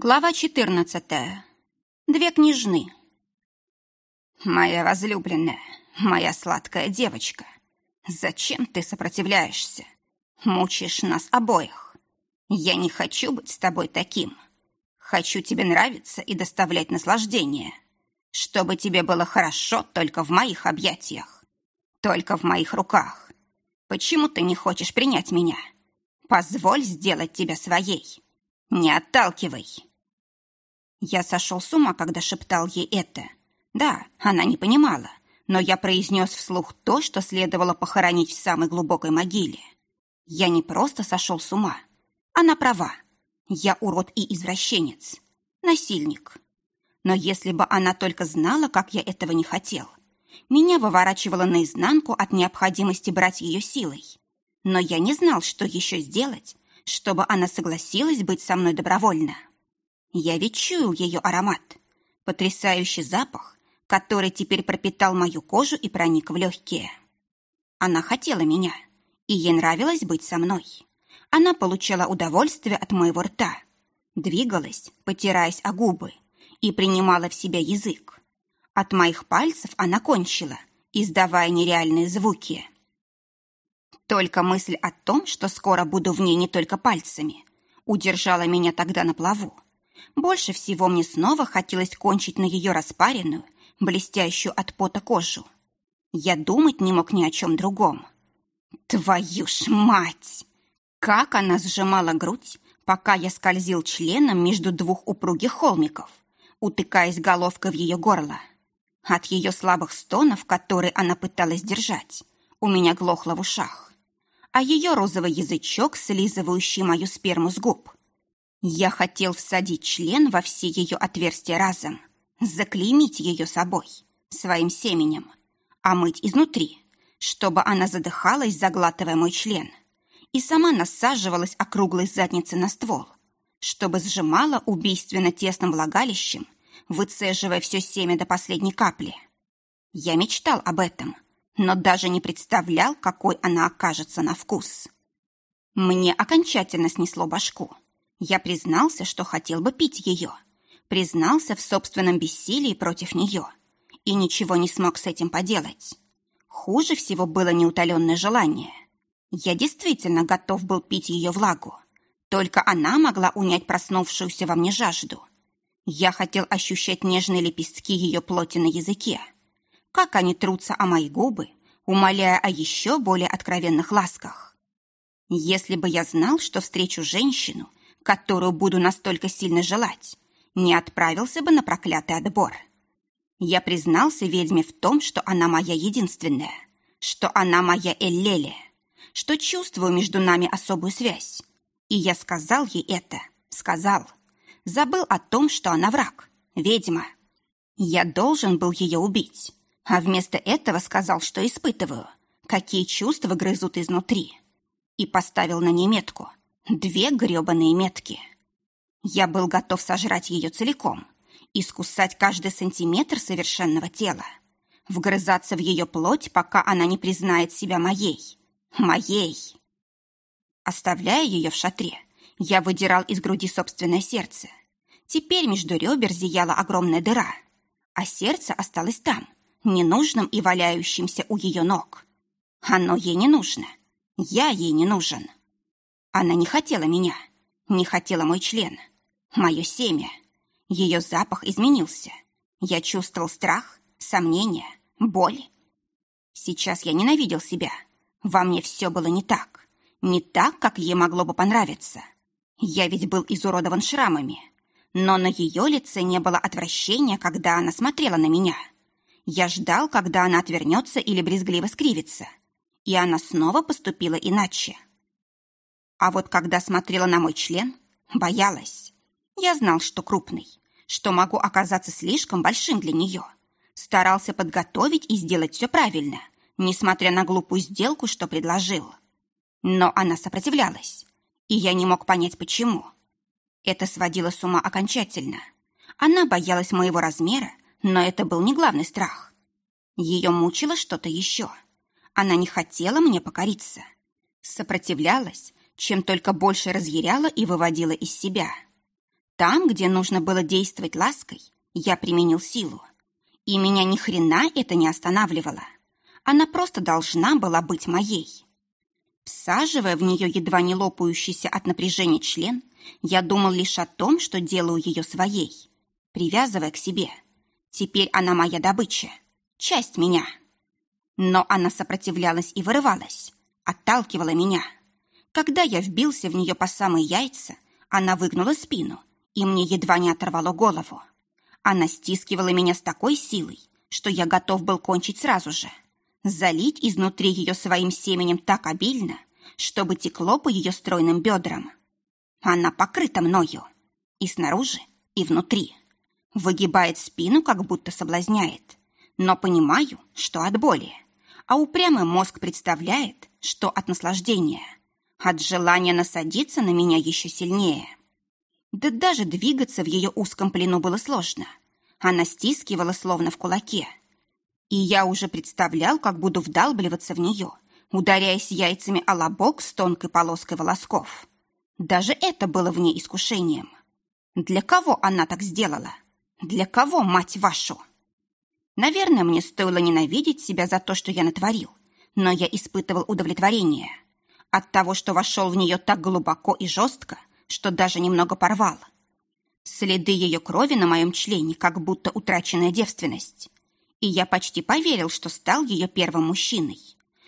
Глава 14. Две княжны. Моя возлюбленная, моя сладкая девочка, зачем ты сопротивляешься? Мучаешь нас обоих. Я не хочу быть с тобой таким. Хочу тебе нравиться и доставлять наслаждение. Чтобы тебе было хорошо только в моих объятиях. Только в моих руках. Почему ты не хочешь принять меня? Позволь сделать тебя своей. Не отталкивай. Я сошел с ума, когда шептал ей это. Да, она не понимала, но я произнес вслух то, что следовало похоронить в самой глубокой могиле. Я не просто сошел с ума. Она права. Я урод и извращенец. Насильник. Но если бы она только знала, как я этого не хотел. Меня выворачивало наизнанку от необходимости брать ее силой. Но я не знал, что еще сделать, чтобы она согласилась быть со мной добровольно. Я ведь чуял ее аромат, потрясающий запах, который теперь пропитал мою кожу и проник в легкие. Она хотела меня, и ей нравилось быть со мной. Она получала удовольствие от моего рта, двигалась, потираясь о губы, и принимала в себя язык. От моих пальцев она кончила, издавая нереальные звуки. Только мысль о том, что скоро буду в ней не только пальцами, удержала меня тогда на плаву. Больше всего мне снова хотелось кончить на ее распаренную, блестящую от пота кожу. Я думать не мог ни о чем другом. Твою ж мать! Как она сжимала грудь, пока я скользил членом между двух упругих холмиков, утыкаясь головкой в ее горло. От ее слабых стонов, которые она пыталась держать, у меня глохло в ушах а ее розовый язычок, слизывающий мою сперму с губ. Я хотел всадить член во все ее отверстия разом, заклеймить ее собой, своим семенем, а мыть изнутри, чтобы она задыхалась, заглатывая мой член, и сама насаживалась округлой задницей на ствол, чтобы сжимала убийственно тесным влагалищем, выцеживая все семя до последней капли. Я мечтал об этом — но даже не представлял, какой она окажется на вкус. Мне окончательно снесло башку. Я признался, что хотел бы пить ее. Признался в собственном бессилии против нее. И ничего не смог с этим поделать. Хуже всего было неутоленное желание. Я действительно готов был пить ее влагу. Только она могла унять проснувшуюся во мне жажду. Я хотел ощущать нежные лепестки ее плоти на языке как они трутся о мои губы, умоляя о еще более откровенных ласках. Если бы я знал, что встречу женщину, которую буду настолько сильно желать, не отправился бы на проклятый отбор. Я признался ведьме в том, что она моя единственная, что она моя Эллелия, что чувствую между нами особую связь. И я сказал ей это, сказал. Забыл о том, что она враг, ведьма. Я должен был ее убить, а вместо этого сказал, что испытываю, какие чувства грызут изнутри. И поставил на ней метку. Две грёбаные метки. Я был готов сожрать ее целиком, искусать каждый сантиметр совершенного тела, вгрызаться в ее плоть, пока она не признает себя моей. Моей. Оставляя ее в шатре, я выдирал из груди собственное сердце. Теперь между ребер зияла огромная дыра, а сердце осталось там, ненужным и валяющимся у ее ног. Оно ей не нужно. Я ей не нужен. Она не хотела меня, не хотела мой член, мое семя. Ее запах изменился. Я чувствовал страх, сомнение, боль. Сейчас я ненавидел себя. Во мне все было не так. Не так, как ей могло бы понравиться. Я ведь был изуродован шрамами. Но на ее лице не было отвращения, когда она смотрела на меня. — я ждал, когда она отвернется или брезгливо скривится. И она снова поступила иначе. А вот когда смотрела на мой член, боялась. Я знал, что крупный, что могу оказаться слишком большим для нее. Старался подготовить и сделать все правильно, несмотря на глупую сделку, что предложил. Но она сопротивлялась, и я не мог понять, почему. Это сводило с ума окончательно. Она боялась моего размера но это был не главный страх. Ее мучило что-то еще. Она не хотела мне покориться. Сопротивлялась, чем только больше разъяряла и выводила из себя. Там, где нужно было действовать лаской, я применил силу. И меня ни хрена это не останавливало. Она просто должна была быть моей. Всаживая в нее едва не лопающийся от напряжения член, я думал лишь о том, что делаю ее своей, привязывая к себе. Теперь она моя добыча, часть меня. Но она сопротивлялась и вырывалась, отталкивала меня. Когда я вбился в нее по самые яйца, она выгнула спину, и мне едва не оторвало голову. Она стискивала меня с такой силой, что я готов был кончить сразу же. Залить изнутри ее своим семенем так обильно, чтобы текло по ее стройным бедрам. Она покрыта мною. И снаружи, и внутри. Выгибает спину, как будто соблазняет. Но понимаю, что от боли. А упрямый мозг представляет, что от наслаждения. От желания насадиться на меня еще сильнее. Да даже двигаться в ее узком плену было сложно. Она стискивала, словно в кулаке. И я уже представлял, как буду вдалбливаться в нее, ударяясь яйцами о лобок с тонкой полоской волосков. Даже это было в ней искушением. Для кого она так сделала? Для кого, мать вашу? Наверное, мне стоило ненавидеть себя за то, что я натворил, но я испытывал удовлетворение от того, что вошел в нее так глубоко и жестко, что даже немного порвал. Следы ее крови на моем члене, как будто утраченная девственность. И я почти поверил, что стал ее первым мужчиной,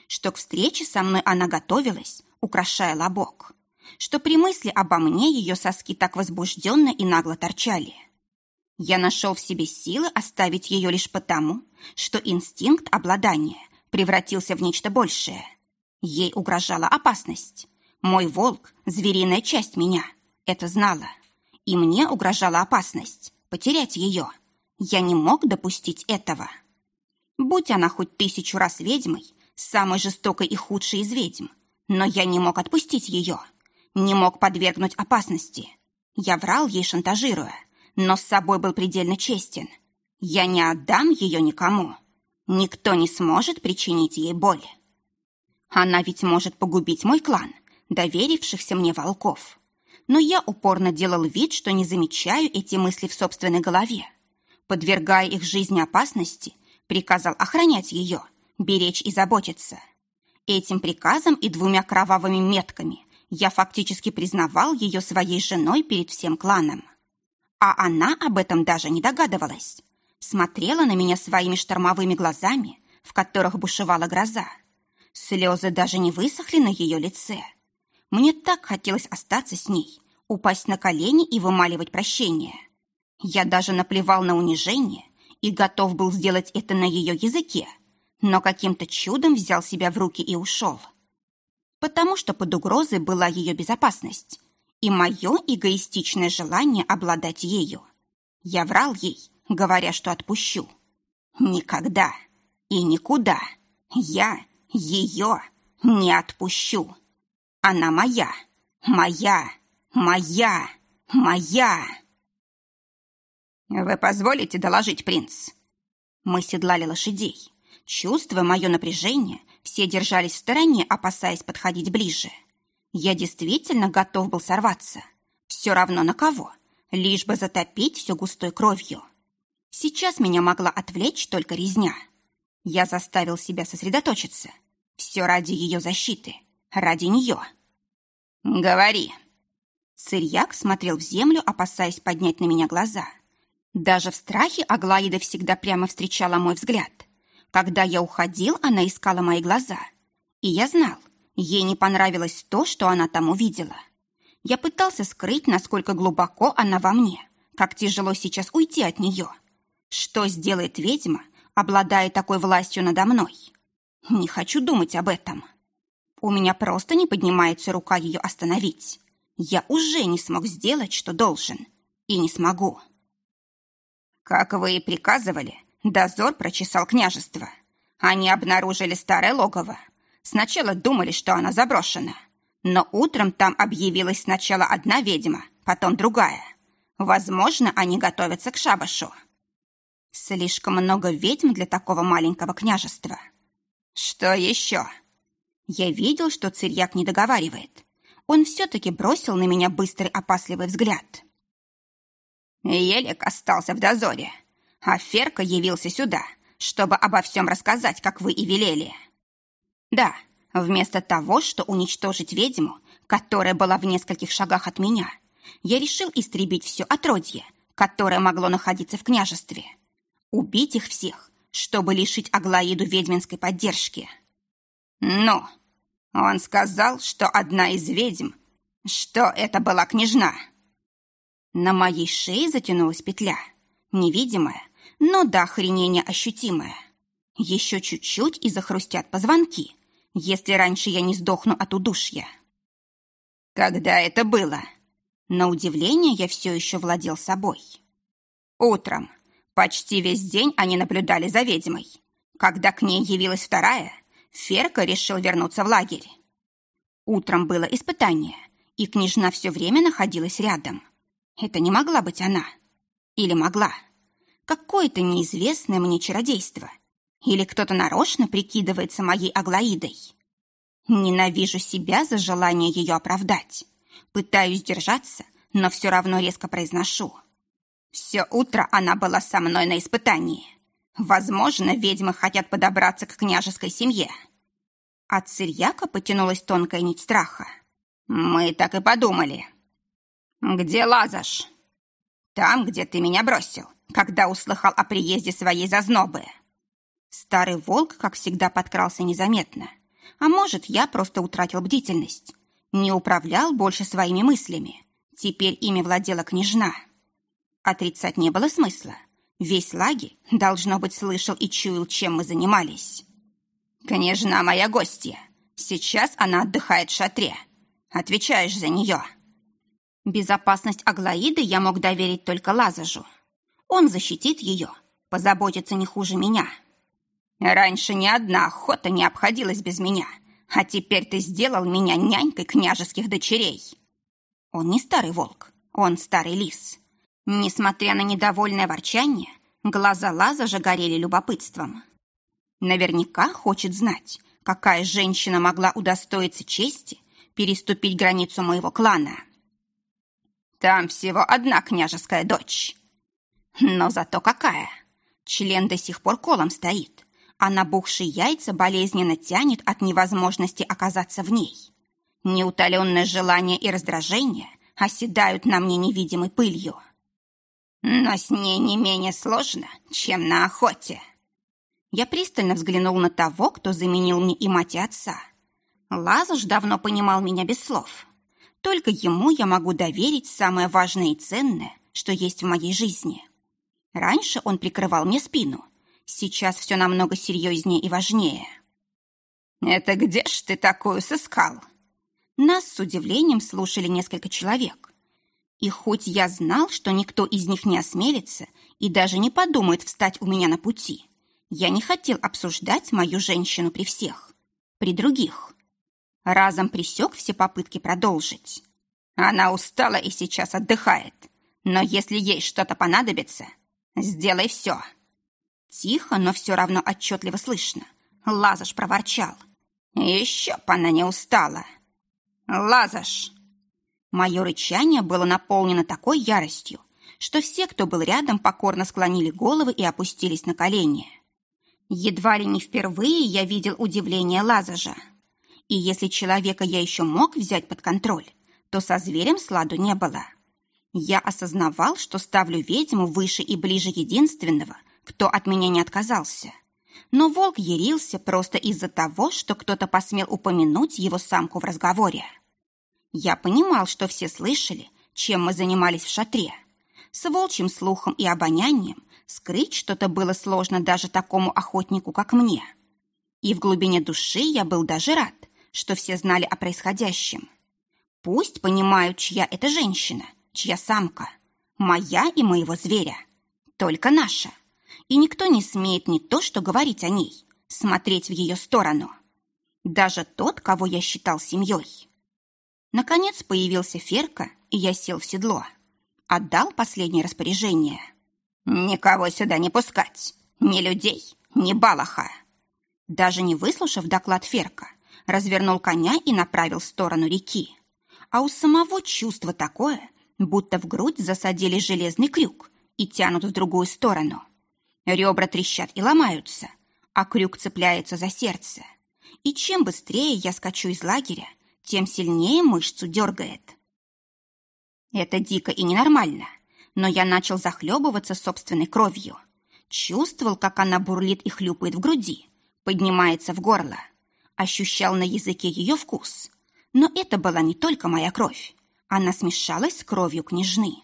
что к встрече со мной она готовилась, украшая лобок, что при мысли обо мне ее соски так возбужденно и нагло торчали. Я нашел в себе силы оставить ее лишь потому, что инстинкт обладания превратился в нечто большее. Ей угрожала опасность. Мой волк, звериная часть меня, это знала. И мне угрожала опасность потерять ее. Я не мог допустить этого. Будь она хоть тысячу раз ведьмой, самой жестокой и худшей из ведьм, но я не мог отпустить ее, не мог подвергнуть опасности. Я врал ей, шантажируя, но с собой был предельно честен. Я не отдам ее никому. Никто не сможет причинить ей боль. Она ведь может погубить мой клан, доверившихся мне волков. Но я упорно делал вид, что не замечаю эти мысли в собственной голове. Подвергая их жизни опасности, приказал охранять ее, беречь и заботиться. Этим приказом и двумя кровавыми метками я фактически признавал ее своей женой перед всем кланом. А она об этом даже не догадывалась. Смотрела на меня своими штормовыми глазами, в которых бушевала гроза. Слезы даже не высохли на ее лице. Мне так хотелось остаться с ней, упасть на колени и вымаливать прощение. Я даже наплевал на унижение и готов был сделать это на ее языке, но каким-то чудом взял себя в руки и ушел. Потому что под угрозой была ее безопасность и мое эгоистичное желание обладать ею. Я врал ей, говоря, что отпущу. Никогда и никуда я ее не отпущу. Она моя, моя, моя, моя. Вы позволите доложить, принц? Мы седлали лошадей. Чувствуя мое напряжение, все держались в стороне, опасаясь подходить ближе. Я действительно готов был сорваться. Все равно на кого, лишь бы затопить все густой кровью. Сейчас меня могла отвлечь только резня. Я заставил себя сосредоточиться. Все ради ее защиты, ради нее. «Говори!» Цирьяк смотрел в землю, опасаясь поднять на меня глаза. Даже в страхе Аглаида всегда прямо встречала мой взгляд. Когда я уходил, она искала мои глаза. И я знал, ей не понравилось то, что она там увидела. Я пытался скрыть, насколько глубоко она во мне, как тяжело сейчас уйти от нее. Что сделает ведьма, обладая такой властью надо мной? Не хочу думать об этом. У меня просто не поднимается рука ее остановить. Я уже не смог сделать, что должен. И не смогу. Как вы и приказывали, дозор прочесал княжество. Они обнаружили старое логово. Сначала думали, что оно заброшено. Но утром там объявилась сначала одна ведьма, потом другая. Возможно, они готовятся к шабашу. Слишком много ведьм для такого маленького княжества. Что еще? Я видел, что Цирьяк не договаривает. Он все-таки бросил на меня быстрый опасливый взгляд. Елик остался в дозоре, а Ферка явился сюда, чтобы обо всем рассказать, как вы и велели. Да, вместо того, что уничтожить ведьму, которая была в нескольких шагах от меня, я решил истребить все отродье, которое могло находиться в княжестве. Убить их всех, чтобы лишить Аглаиду ведьминской поддержки. Но он сказал, что одна из ведьм, что это была княжна. На моей шее затянулась петля, невидимая, но до охренения ощутимая. Еще чуть-чуть и захрустят позвонки, если раньше я не сдохну от удушья. Когда это было? На удивление я все еще владел собой. Утром. Почти весь день они наблюдали за ведьмой. Когда к ней явилась вторая, Ферка решил вернуться в лагерь. Утром было испытание, и княжна все время находилась рядом. Это не могла быть она. Или могла. Какое-то неизвестное мне чародейство. Или кто-то нарочно прикидывается моей Аглаидой. Ненавижу себя за желание ее оправдать. Пытаюсь держаться, но все равно резко произношу. Все утро она была со мной на испытании. Возможно, ведьмы хотят подобраться к княжеской семье. От Цирьяка потянулась тонкая нить страха. Мы так и подумали. «Где Лазаш?» «Там, где ты меня бросил, когда услыхал о приезде своей зазнобы». Старый волк, как всегда, подкрался незаметно. А может, я просто утратил бдительность. Не управлял больше своими мыслями. Теперь ими владела княжна. Отрицать не было смысла. Весь лагерь, должно быть, слышал и чуял, чем мы занимались. «Княжна моя гостья. Сейчас она отдыхает в шатре. Отвечаешь за нее». Безопасность Аглаиды я мог доверить только Лазажу. Он защитит ее, позаботится не хуже меня. Раньше ни одна охота не обходилась без меня, а теперь ты сделал меня нянькой княжеских дочерей. Он не старый волк, он старый лис. Несмотря на недовольное ворчание, глаза Лазажа горели любопытством. Наверняка хочет знать, какая женщина могла удостоиться чести переступить границу моего клана. Там всего одна княжеская дочь. Но зато какая! Член до сих пор колом стоит, а набухшие яйца болезненно тянет от невозможности оказаться в ней. Неутоленное желание и раздражение оседают на мне невидимой пылью. Но с ней не менее сложно, чем на охоте. Я пристально взглянул на того, кто заменил мне и мать, и отца. Лазуш давно понимал меня без слов. Только ему я могу доверить самое важное и ценное, что есть в моей жизни. Раньше он прикрывал мне спину. Сейчас все намного серьезнее и важнее. «Это где ж ты такую сыскал?» Нас с удивлением слушали несколько человек. И хоть я знал, что никто из них не осмелится и даже не подумает встать у меня на пути, я не хотел обсуждать мою женщину при всех, при других разом присек все попытки продолжить. Она устала и сейчас отдыхает. Но если ей что-то понадобится, сделай все. Тихо, но все равно отчетливо слышно. Лазаш проворчал. Еще б она не устала. Лазаш! Мое рычание было наполнено такой яростью, что все, кто был рядом, покорно склонили головы и опустились на колени. Едва ли не впервые я видел удивление Лазажа. И если человека я еще мог взять под контроль, то со зверем сладу не было. Я осознавал, что ставлю ведьму выше и ближе единственного, кто от меня не отказался. Но волк ярился просто из-за того, что кто-то посмел упомянуть его самку в разговоре. Я понимал, что все слышали, чем мы занимались в шатре. С волчьим слухом и обонянием скрыть что-то было сложно даже такому охотнику, как мне. И в глубине души я был даже рад, что все знали о происходящем. Пусть понимают, чья это женщина, чья самка. Моя и моего зверя. Только наша. И никто не смеет ни то, что говорить о ней, смотреть в ее сторону. Даже тот, кого я считал семьей. Наконец появился Ферка, и я сел в седло. Отдал последнее распоряжение. «Никого сюда не пускать. Ни людей, ни балаха». Даже не выслушав доклад Ферка, развернул коня и направил в сторону реки. А у самого чувство такое, будто в грудь засадили железный крюк и тянут в другую сторону. Ребра трещат и ломаются, а крюк цепляется за сердце. И чем быстрее я скачу из лагеря, тем сильнее мышцу дергает. Это дико и ненормально, но я начал захлебываться собственной кровью. Чувствовал, как она бурлит и хлюпает в груди, поднимается в горло. Ощущал на языке ее вкус. Но это была не только моя кровь. Она смешалась с кровью княжны.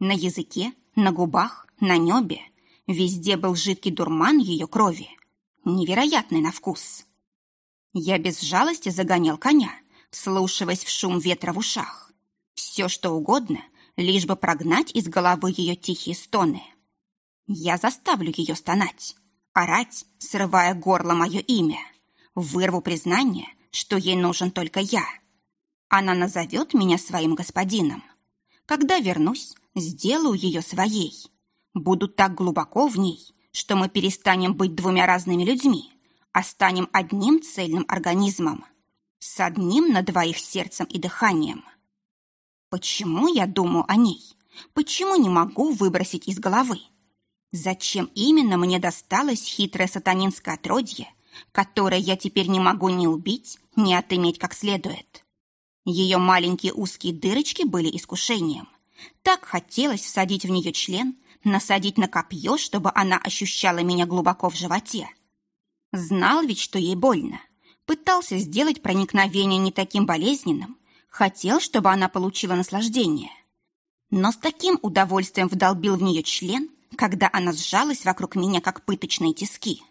На языке, на губах, на небе везде был жидкий дурман ее крови. Невероятный на вкус. Я без жалости загонял коня, вслушиваясь в шум ветра в ушах. Все, что угодно, лишь бы прогнать из головы ее тихие стоны. Я заставлю ее стонать, орать, срывая горло мое имя. Вырву признание, что ей нужен только я. Она назовет меня своим господином. Когда вернусь, сделаю ее своей. Буду так глубоко в ней, что мы перестанем быть двумя разными людьми, а станем одним цельным организмом, с одним на двоих сердцем и дыханием. Почему я думаю о ней? Почему не могу выбросить из головы? Зачем именно мне досталось хитрое сатанинское отродье, которое я теперь не могу ни убить, ни отыметь как следует? Ее маленькие узкие дырочки были искушением. Так хотелось всадить в нее член, насадить на копье, чтобы она ощущала меня глубоко в животе. Знал ведь, что ей больно. Пытался сделать проникновение не таким болезненным. Хотел, чтобы она получила наслаждение. Но с таким удовольствием вдолбил в нее член, когда она сжалась вокруг меня, как пыточные тиски.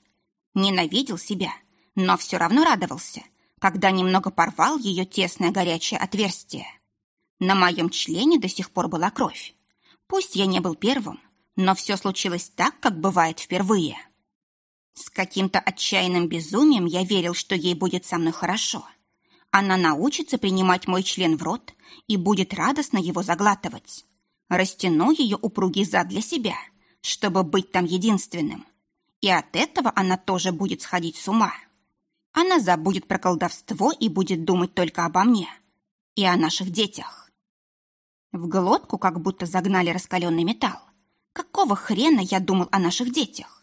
Ненавидел себя, но все равно радовался, когда немного порвал ее тесное горячее отверстие. На моем члене до сих пор была кровь. Пусть я не был первым, но все случилось так, как бывает впервые. С каким-то отчаянным безумием я верил, что ей будет со мной хорошо. Она научится принимать мой член в рот и будет радостно его заглатывать. Растяну ее упругий зад для себя, чтобы быть там единственным. И от этого она тоже будет сходить с ума. Она забудет про колдовство и будет думать только обо мне и о наших детях. В глотку как будто загнали раскаленный металл. Какого хрена я думал о наших детях?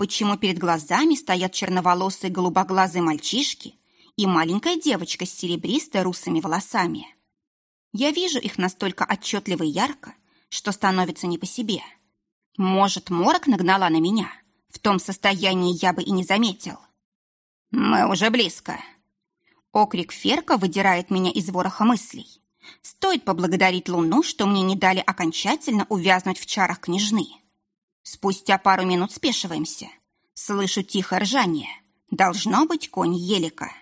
Почему перед глазами стоят черноволосые голубоглазые мальчишки и маленькая девочка с серебристо-русыми волосами? Я вижу их настолько отчетливо и ярко, что становится не по себе. Может, морок нагнала на меня? В том состоянии я бы и не заметил. Мы уже близко. Окрик Ферка выдирает меня из вороха мыслей. Стоит поблагодарить Луну, что мне не дали окончательно увязнуть в чарах княжны. Спустя пару минут спешиваемся. Слышу тихое ржание. Должно быть конь Елика.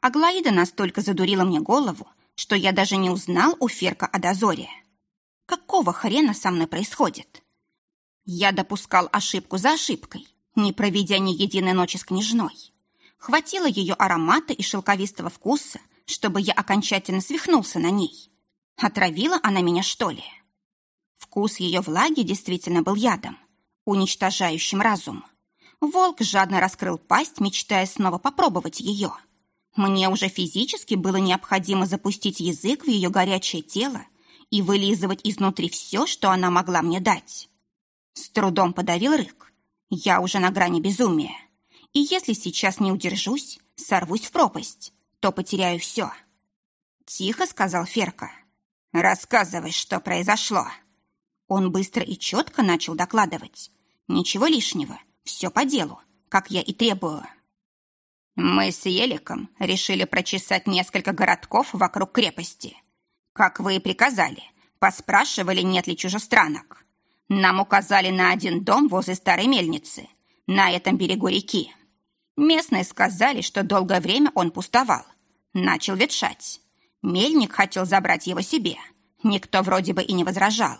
Аглаида настолько задурила мне голову, что я даже не узнал у Ферка о дозоре. Какого хрена со мной происходит? Я допускал ошибку за ошибкой, не проведя ни единой ночи с княжной. Хватило ее аромата и шелковистого вкуса, чтобы я окончательно свихнулся на ней. Отравила она меня, что ли? Вкус ее влаги действительно был ядом, уничтожающим разум. Волк жадно раскрыл пасть, мечтая снова попробовать ее. Мне уже физически было необходимо запустить язык в ее горячее тело и вылизывать изнутри все, что она могла мне дать. С трудом подавил рык. Я уже на грани безумия. И если сейчас не удержусь, сорвусь в пропасть то потеряю все. Тихо сказал Ферка. Рассказывай, что произошло. Он быстро и четко начал докладывать. Ничего лишнего, все по делу, как я и требую. Мы с Еликом решили прочесать несколько городков вокруг крепости. Как вы и приказали, поспрашивали, нет ли чужестранок. Нам указали на один дом возле старой мельницы, на этом берегу реки. Местные сказали, что долгое время он пустовал. Начал ветшать. Мельник хотел забрать его себе. Никто вроде бы и не возражал.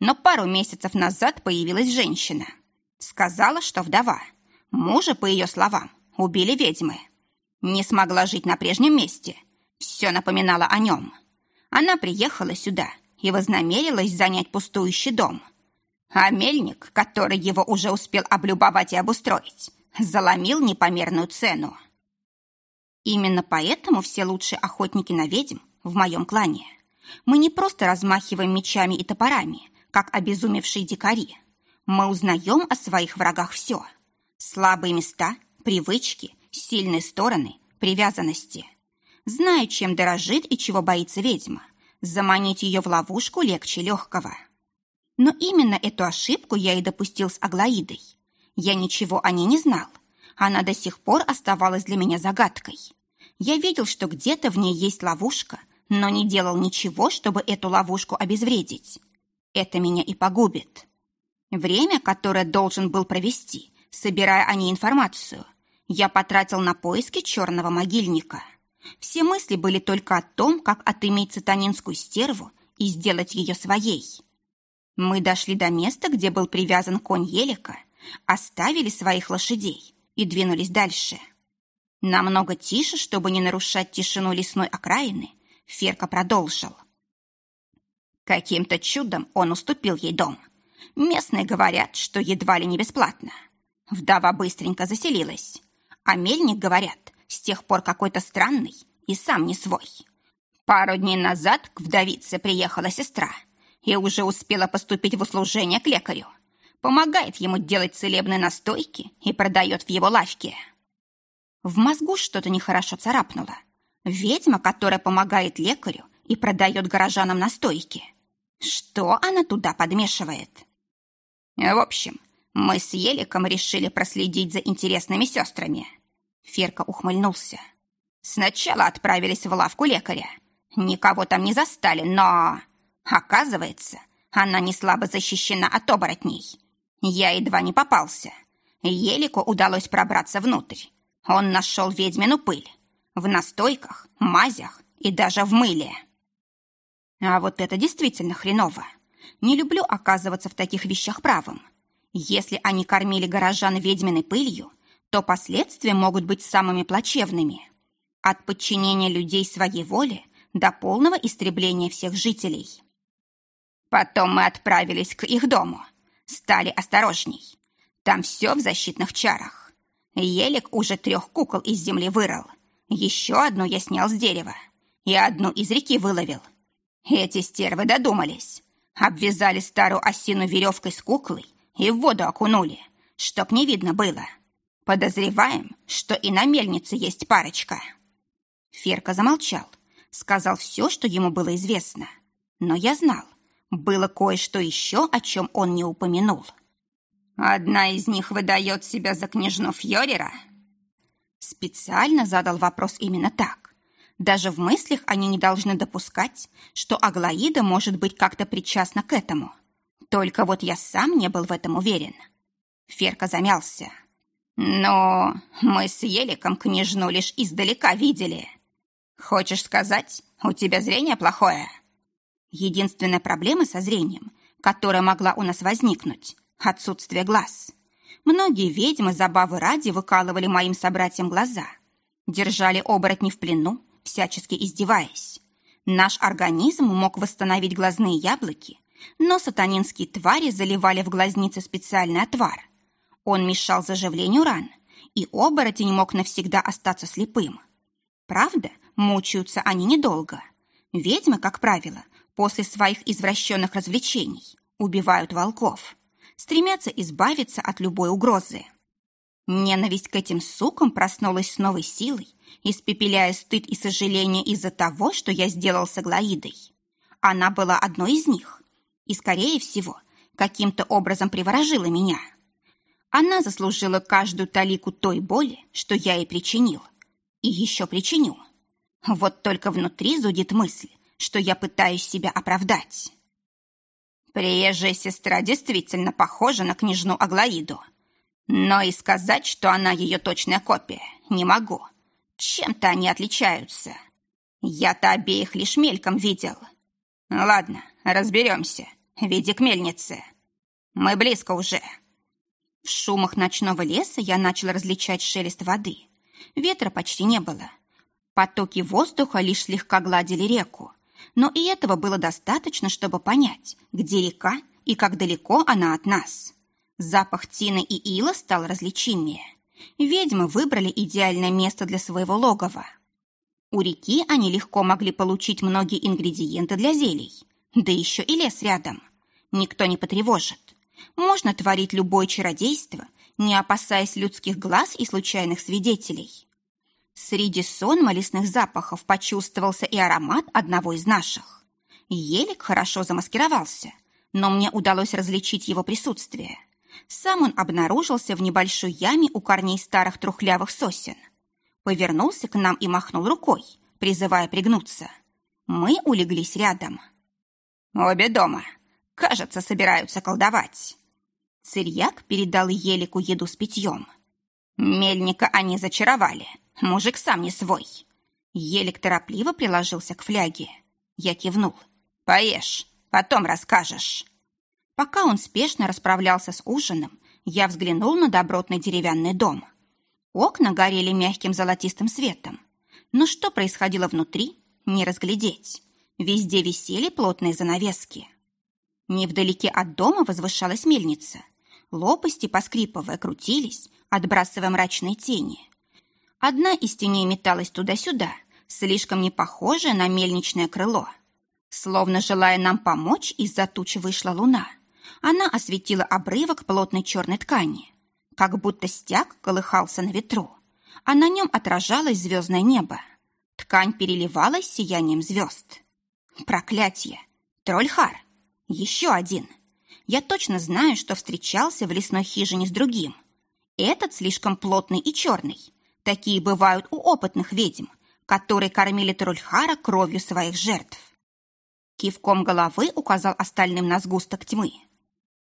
Но пару месяцев назад появилась женщина. Сказала, что вдова. Мужа, по ее словам, убили ведьмы. Не смогла жить на прежнем месте. Все напоминало о нем. Она приехала сюда и вознамерилась занять пустующий дом. А мельник, который его уже успел облюбовать и обустроить, заломил непомерную цену. Именно поэтому все лучшие охотники на ведьм в моем клане. Мы не просто размахиваем мечами и топорами, как обезумевшие дикари. Мы узнаем о своих врагах все. Слабые места, привычки, сильные стороны, привязанности. Знаю, чем дорожит и чего боится ведьма. Заманить ее в ловушку легче легкого. Но именно эту ошибку я и допустил с Аглаидой. Я ничего о ней не знал. Она до сих пор оставалась для меня загадкой. Я видел, что где-то в ней есть ловушка, но не делал ничего, чтобы эту ловушку обезвредить. Это меня и погубит. Время, которое должен был провести, собирая о ней информацию, я потратил на поиски черного могильника. Все мысли были только о том, как отыметь сатанинскую стерву и сделать ее своей. Мы дошли до места, где был привязан конь Елика, оставили своих лошадей и двинулись дальше. Намного тише, чтобы не нарушать тишину лесной окраины, Ферка продолжил. Каким-то чудом он уступил ей дом. Местные говорят, что едва ли не бесплатно. Вдова быстренько заселилась. А мельник, говорят, с тех пор какой-то странный и сам не свой. Пару дней назад к вдовице приехала сестра – и уже успела поступить в услужение к лекарю. Помогает ему делать целебные настойки и продает в его лавке. В мозгу что-то нехорошо царапнуло. Ведьма, которая помогает лекарю и продает горожанам настойки. Что она туда подмешивает? В общем, мы с Еликом решили проследить за интересными сестрами. Ферка ухмыльнулся. Сначала отправились в лавку лекаря. Никого там не застали, но... Оказывается, она не слабо защищена от оборотней. Я едва не попался. Елику удалось пробраться внутрь. Он нашел ведьмину пыль. В настойках, мазях и даже в мыле. А вот это действительно хреново. Не люблю оказываться в таких вещах правым. Если они кормили горожан ведьминой пылью, то последствия могут быть самыми плачевными. От подчинения людей своей воле до полного истребления всех жителей. Потом мы отправились к их дому. Стали осторожней. Там все в защитных чарах. Елик уже трех кукол из земли вырыл. Еще одну я снял с дерева. И одну из реки выловил. Эти стервы додумались. Обвязали старую осину веревкой с куклой и в воду окунули, чтоб не видно было. Подозреваем, что и на мельнице есть парочка. Ферка замолчал, сказал все, что ему было известно. Но я знал, было кое-что еще, о чем он не упомянул. «Одна из них выдает себя за княжну Фьорера?» Специально задал вопрос именно так. Даже в мыслях они не должны допускать, что Аглаида может быть как-то причастна к этому. Только вот я сам не был в этом уверен. Ферка замялся. «Но мы с Еликом княжну лишь издалека видели. Хочешь сказать, у тебя зрение плохое?» Единственная проблема со зрением, которая могла у нас возникнуть – отсутствие глаз. Многие ведьмы забавы ради выкалывали моим собратьям глаза. Держали оборотни в плену, всячески издеваясь. Наш организм мог восстановить глазные яблоки, но сатанинские твари заливали в глазницы специальный отвар. Он мешал заживлению ран, и оборотень мог навсегда остаться слепым. Правда, мучаются они недолго. Ведьмы, как правило, после своих извращенных развлечений убивают волков, стремятся избавиться от любой угрозы. Ненависть к этим сукам проснулась с новой силой, испепеляя стыд и сожаление из-за того, что я сделал с Аглаидой. Она была одной из них и, скорее всего, каким-то образом приворожила меня. Она заслужила каждую талику той боли, что я ей причинил. И еще причиню. Вот только внутри зудит мысль, что я пытаюсь себя оправдать. Приезжая сестра действительно похожа на княжну Аглаиду. Но и сказать, что она ее точная копия, не могу. Чем-то они отличаются. Я-то обеих лишь мельком видел. Ладно, разберемся. Веди к мельнице. Мы близко уже. В шумах ночного леса я начал различать шелест воды. Ветра почти не было. Потоки воздуха лишь слегка гладили реку но и этого было достаточно, чтобы понять, где река и как далеко она от нас. Запах тины и ила стал различимее. Ведьмы выбрали идеальное место для своего логова. У реки они легко могли получить многие ингредиенты для зелий. Да еще и лес рядом. Никто не потревожит. Можно творить любое чародейство, не опасаясь людских глаз и случайных свидетелей. Среди сонма лесных запахов почувствовался и аромат одного из наших. Елик хорошо замаскировался, но мне удалось различить его присутствие. Сам он обнаружился в небольшой яме у корней старых трухлявых сосен. Повернулся к нам и махнул рукой, призывая пригнуться. Мы улеглись рядом. «Обе дома. Кажется, собираются колдовать». Цирьяк передал Елику еду с питьем. Мельника они зачаровали. Мужик сам не свой. Елик торопливо приложился к фляге. Я кивнул. «Поешь, потом расскажешь». Пока он спешно расправлялся с ужином, я взглянул на добротный деревянный дом. Окна горели мягким золотистым светом. Но что происходило внутри, не разглядеть. Везде висели плотные занавески. Невдалеке от дома возвышалась мельница. Лопасти, поскрипывая, крутились, отбрасывая мрачные тени. Одна из теней металась туда-сюда, слишком не похожая на мельничное крыло. Словно желая нам помочь, из-за тучи вышла луна — она осветила обрывок плотной черной ткани, как будто стяг колыхался на ветру, а на нем отражалось звездное небо. Ткань переливалась сиянием звезд. Проклятие! Трольхар! Еще один! Я точно знаю, что встречался в лесной хижине с другим. Этот слишком плотный и черный. Такие бывают у опытных ведьм, которые кормили Трольхара кровью своих жертв. Кивком головы указал остальным на сгусток тьмы.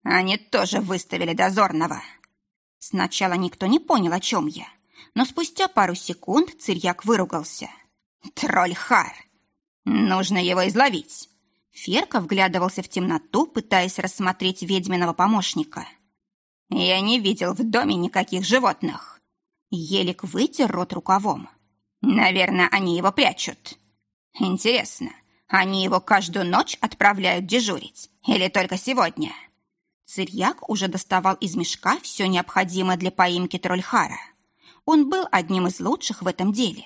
Они тоже выставили дозорного. Сначала никто не понял, о чем я, но спустя пару секунд Цирьяк выругался. Тролль Хар! Нужно его изловить. Ферка вглядывался в темноту, пытаясь рассмотреть ведьминого помощника. Я не видел в доме никаких животных. Елик вытер рот рукавом. Наверное, они его прячут. Интересно, они его каждую ночь отправляют дежурить или только сегодня?» Цирьяк уже доставал из мешка все необходимое для поимки Трольхара. Он был одним из лучших в этом деле,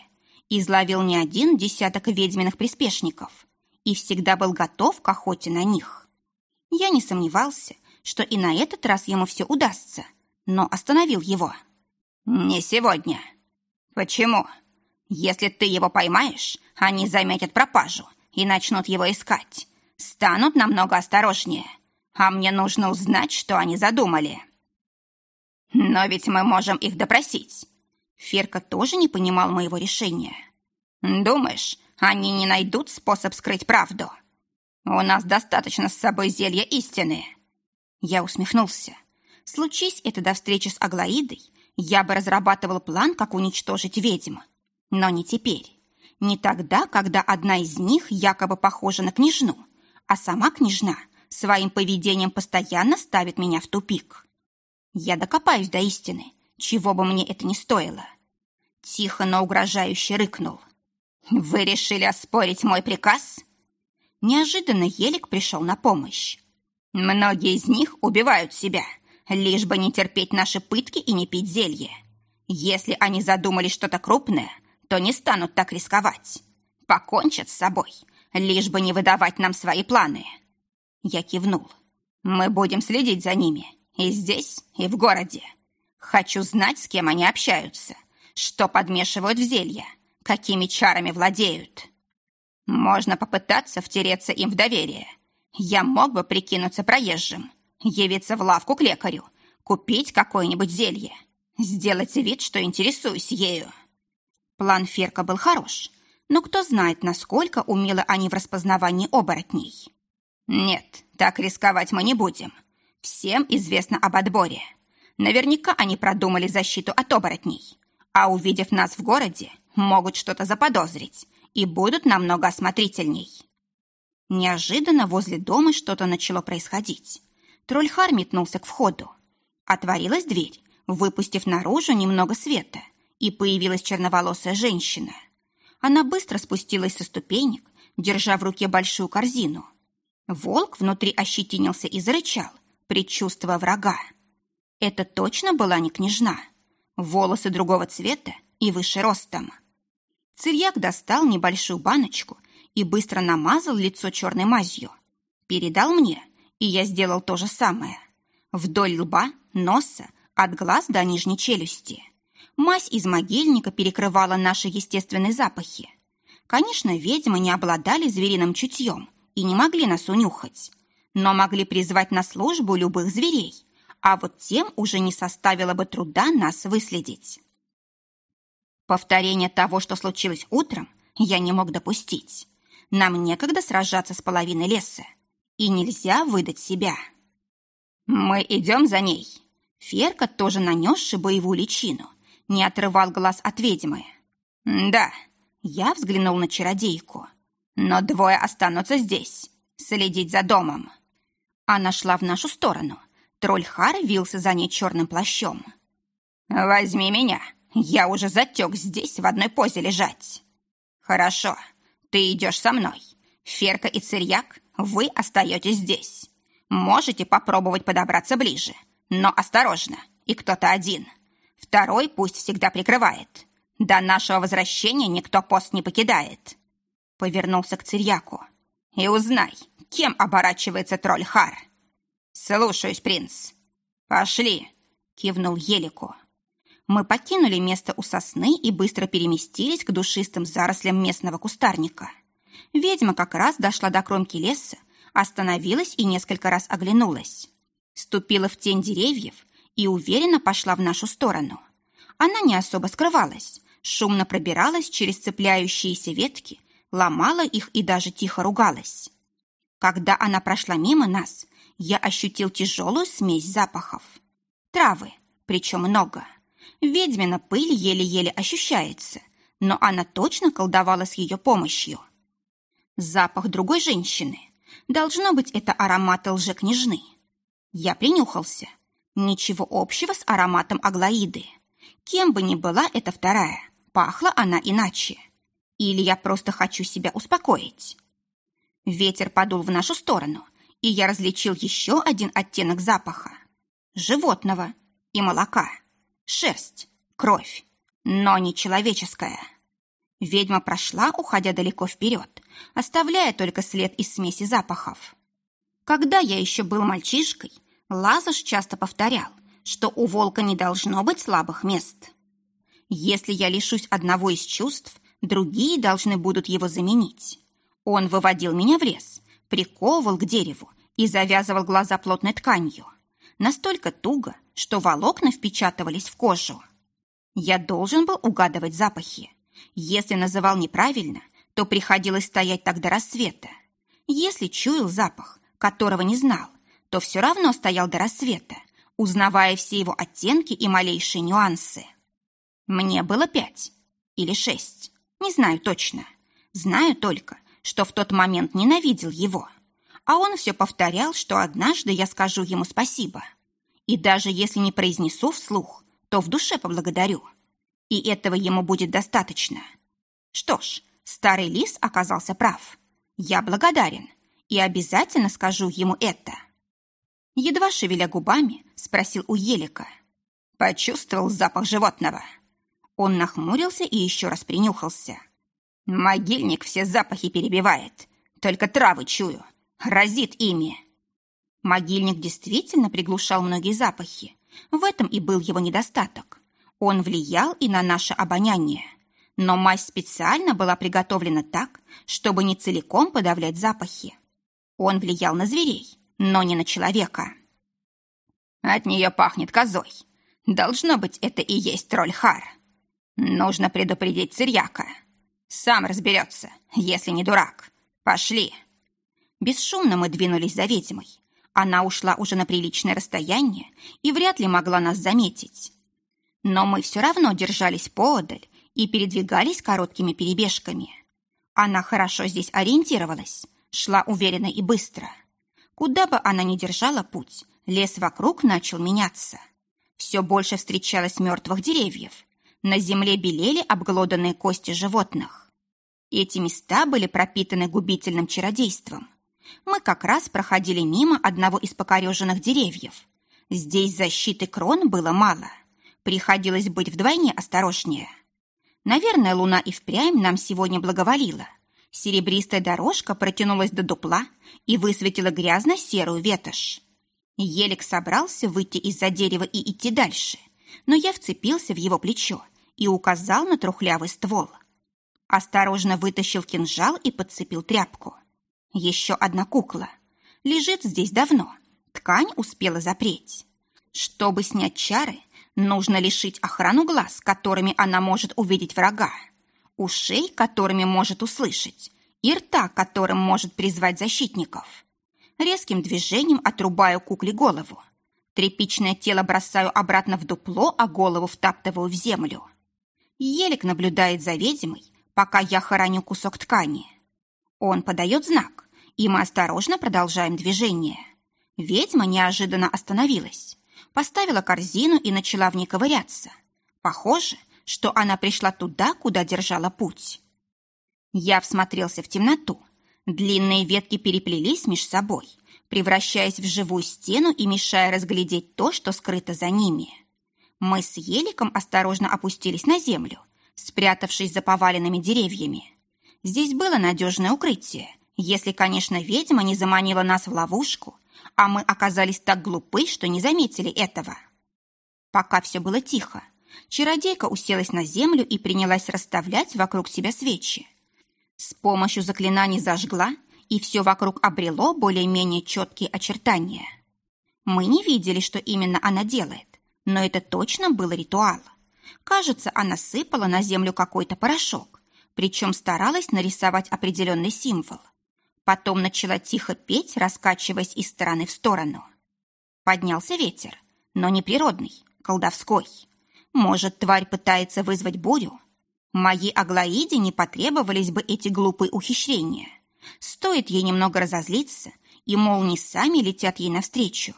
изловил не один десяток ведьминых приспешников и всегда был готов к охоте на них. Я не сомневался, что и на этот раз ему все удастся, но остановил его. «Не сегодня». «Почему? Если ты его поймаешь, они заметят пропажу и начнут его искать. Станут намного осторожнее» а мне нужно узнать, что они задумали. Но ведь мы можем их допросить. Ферка тоже не понимал моего решения. Думаешь, они не найдут способ скрыть правду? У нас достаточно с собой зелья истины. Я усмехнулся. Случись это до встречи с Аглаидой, я бы разрабатывал план, как уничтожить ведьм. Но не теперь. Не тогда, когда одна из них якобы похожа на княжну, а сама княжна — своим поведением постоянно ставит меня в тупик. Я докопаюсь до истины, чего бы мне это ни стоило. Тихо, но угрожающе рыкнул. «Вы решили оспорить мой приказ?» Неожиданно Елик пришел на помощь. «Многие из них убивают себя, лишь бы не терпеть наши пытки и не пить зелье. Если они задумали что-то крупное, то не станут так рисковать. Покончат с собой, лишь бы не выдавать нам свои планы. Я кивнул. «Мы будем следить за ними. И здесь, и в городе. Хочу знать, с кем они общаются, что подмешивают в зелье, какими чарами владеют. Можно попытаться втереться им в доверие. Я мог бы прикинуться проезжим, явиться в лавку к лекарю, купить какое-нибудь зелье, сделать вид, что интересуюсь ею». План Ферка был хорош, но кто знает, насколько умелы они в распознавании оборотней. «Нет, так рисковать мы не будем. Всем известно об отборе. Наверняка они продумали защиту от оборотней. А увидев нас в городе, могут что-то заподозрить и будут намного осмотрительней». Неожиданно возле дома что-то начало происходить. Трольхар метнулся к входу. Отворилась дверь, выпустив наружу немного света, и появилась черноволосая женщина. Она быстро спустилась со ступенек, держа в руке большую корзину – Волк внутри ощетинился и зарычал, предчувствуя врага. Это точно была не княжна. Волосы другого цвета и выше ростом. Цирьяк достал небольшую баночку и быстро намазал лицо черной мазью. Передал мне, и я сделал то же самое. Вдоль лба, носа, от глаз до нижней челюсти. Мазь из могильника перекрывала наши естественные запахи. Конечно, ведьмы не обладали звериным чутьем и не могли нас унюхать, но могли призвать на службу любых зверей, а вот тем уже не составило бы труда нас выследить. Повторение того, что случилось утром, я не мог допустить. Нам некогда сражаться с половиной леса, и нельзя выдать себя. Мы идем за ней. Ферка, тоже нанесший боевую личину, не отрывал глаз от ведьмы. Да, я взглянул на чародейку. Но двое останутся здесь, следить за домом. Она шла в нашу сторону. Тролль Хар вился за ней черным плащом. «Возьми меня, я уже затек здесь в одной позе лежать». «Хорошо, ты идешь со мной. Ферка и Цирьяк, вы остаетесь здесь. Можете попробовать подобраться ближе, но осторожно, и кто-то один. Второй пусть всегда прикрывает. До нашего возвращения никто пост не покидает. Повернулся к Цирьяку. И узнай, кем оборачивается тролль Хар. Слушаюсь, принц. Пошли, кивнул Елику. Мы покинули место у сосны и быстро переместились к душистым зарослям местного кустарника. Ведьма как раз дошла до кромки леса, остановилась и несколько раз оглянулась. Ступила в тень деревьев и уверенно пошла в нашу сторону. Она не особо скрывалась, шумно пробиралась через цепляющиеся ветки, ломала их и даже тихо ругалась. Когда она прошла мимо нас, я ощутил тяжелую смесь запахов. Травы, причем много. Ведьмина пыль еле-еле ощущается, но она точно колдовала с ее помощью. Запах другой женщины. Должно быть, это аромат лжекняжны. Я принюхался. Ничего общего с ароматом Аглаиды. Кем бы ни была эта вторая, Пахла она иначе. Или я просто хочу себя успокоить. Ветер подул в нашу сторону, и я различил еще один оттенок запаха. Животного и молока. Шерсть, кровь, но не человеческая. Ведьма прошла, уходя далеко вперед, оставляя только след из смеси запахов. Когда я еще был мальчишкой, Лазаш часто повторял, что у волка не должно быть слабых мест. Если я лишусь одного из чувств, другие должны будут его заменить. Он выводил меня в лес, приковывал к дереву и завязывал глаза плотной тканью. Настолько туго, что волокна впечатывались в кожу. Я должен был угадывать запахи. Если называл неправильно, то приходилось стоять так до рассвета. Если чуял запах, которого не знал, то все равно стоял до рассвета, узнавая все его оттенки и малейшие нюансы. Мне было пять или шесть, не знаю точно. Знаю только, что в тот момент ненавидел его. А он все повторял, что однажды я скажу ему спасибо. И даже если не произнесу вслух, то в душе поблагодарю. И этого ему будет достаточно. Что ж, старый лис оказался прав. Я благодарен и обязательно скажу ему это. Едва шевеля губами, спросил у Елика. Почувствовал запах животного. Он нахмурился и еще раз принюхался. «Могильник все запахи перебивает. Только травы чую. Разит ими». Могильник действительно приглушал многие запахи. В этом и был его недостаток. Он влиял и на наше обоняние. Но мазь специально была приготовлена так, чтобы не целиком подавлять запахи. Он влиял на зверей, но не на человека. От нее пахнет козой. Должно быть, это и есть тролль Хар. Нужно предупредить Цирьяка. Сам разберется, если не дурак. Пошли. Бесшумно мы двинулись за ведьмой. Она ушла уже на приличное расстояние и вряд ли могла нас заметить. Но мы все равно держались поодаль и передвигались короткими перебежками. Она хорошо здесь ориентировалась, шла уверенно и быстро. Куда бы она ни держала путь, лес вокруг начал меняться. Все больше встречалось мертвых деревьев, на земле белели обглоданные кости животных. Эти места были пропитаны губительным чародейством. Мы как раз проходили мимо одного из покореженных деревьев. Здесь защиты крон было мало. Приходилось быть вдвойне осторожнее. Наверное, луна и впрямь нам сегодня благоволила. Серебристая дорожка протянулась до дупла и высветила грязно-серую ветошь. Елик собрался выйти из-за дерева и идти дальше, но я вцепился в его плечо и указал на трухлявый ствол. Осторожно вытащил кинжал и подцепил тряпку. Еще одна кукла. Лежит здесь давно. Ткань успела запреть. Чтобы снять чары, нужно лишить охрану глаз, которыми она может увидеть врага, ушей, которыми может услышать, и рта, которым может призвать защитников. Резким движением отрубаю кукле голову. Тряпичное тело бросаю обратно в дупло, а голову втаптываю в землю. Елик наблюдает за ведьмой, пока я хороню кусок ткани. Он подает знак, и мы осторожно продолжаем движение. Ведьма неожиданно остановилась, поставила корзину и начала в ней ковыряться. Похоже, что она пришла туда, куда держала путь. Я всмотрелся в темноту. Длинные ветки переплелись меж собой, превращаясь в живую стену и мешая разглядеть то, что скрыто за ними. Мы с Еликом осторожно опустились на землю, спрятавшись за поваленными деревьями. Здесь было надежное укрытие, если, конечно, ведьма не заманила нас в ловушку, а мы оказались так глупы, что не заметили этого. Пока все было тихо, чародейка уселась на землю и принялась расставлять вокруг себя свечи. С помощью заклинаний зажгла, и все вокруг обрело более-менее четкие очертания. Мы не видели, что именно она делает, но это точно был ритуал. Кажется, она сыпала на землю какой-то порошок, причем старалась нарисовать определенный символ. Потом начала тихо петь, раскачиваясь из стороны в сторону. Поднялся ветер, но не природный, колдовской. Может, тварь пытается вызвать бурю? Моей Аглаиде не потребовались бы эти глупые ухищрения. Стоит ей немного разозлиться, и молнии сами летят ей навстречу.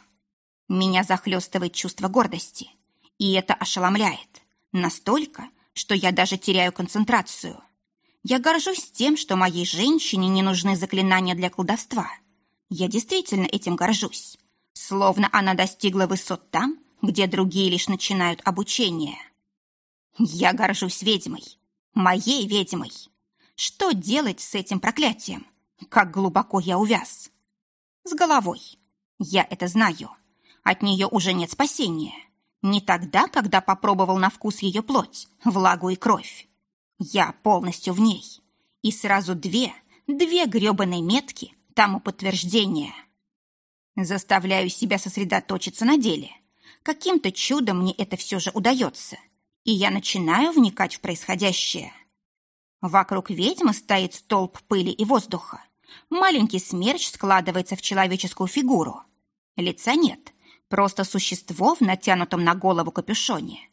Меня захлестывает чувство гордости, и это ошеломляет. Настолько, что я даже теряю концентрацию. Я горжусь тем, что моей женщине не нужны заклинания для колдовства. Я действительно этим горжусь. Словно она достигла высот там, где другие лишь начинают обучение. Я горжусь ведьмой. Моей ведьмой. Что делать с этим проклятием? Как глубоко я увяз. С головой. Я это знаю. От нее уже нет спасения. Не тогда, когда попробовал на вкус ее плоть, влагу и кровь. Я полностью в ней. И сразу две, две грёбаные метки тому подтверждение. Заставляю себя сосредоточиться на деле. Каким-то чудом мне это все же удается. И я начинаю вникать в происходящее. Вокруг ведьмы стоит столб пыли и воздуха. Маленький смерч складывается в человеческую фигуру. Лица нет, просто существо в натянутом на голову капюшоне.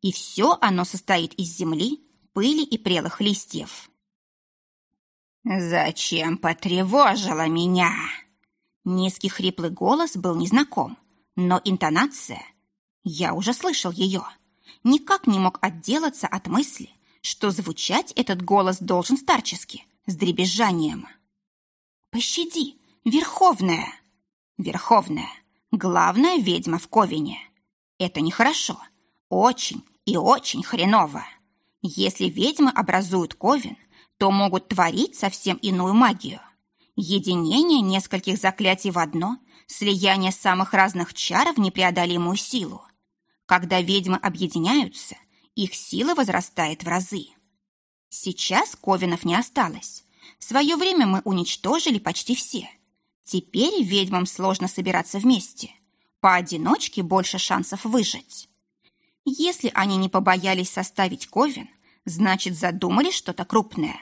И все оно состоит из земли, пыли и прелых листьев. «Зачем потревожила меня?» Низкий хриплый голос был незнаком, но интонация... Я уже слышал ее. Никак не мог отделаться от мысли, что звучать этот голос должен старчески, с дребезжанием. «Пощади, Верховная!» «Верховная, главная ведьма в Ковине. Это нехорошо, очень и очень хреново. Если ведьмы образуют ковен, то могут творить совсем иную магию. Единение нескольких заклятий в одно, слияние самых разных чар в непреодолимую силу. Когда ведьмы объединяются, их сила возрастает в разы. Сейчас ковенов не осталось. В свое время мы уничтожили почти все. Теперь ведьмам сложно собираться вместе. Поодиночке больше шансов выжить. Если они не побоялись составить ковен, значит, задумали что-то крупное.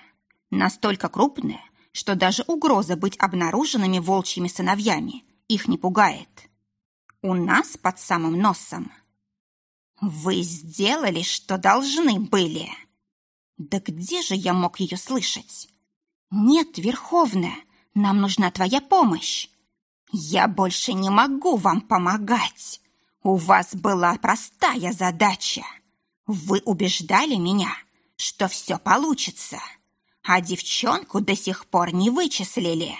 Настолько крупное, что даже угроза быть обнаруженными волчьими сыновьями их не пугает. У нас под самым носом. Вы сделали, что должны были. Да где же я мог ее слышать? Нет, Верховная, нам нужна твоя помощь. Я больше не могу вам помогать. У вас была простая задача. Вы убеждали меня, что все получится, а девчонку до сих пор не вычислили.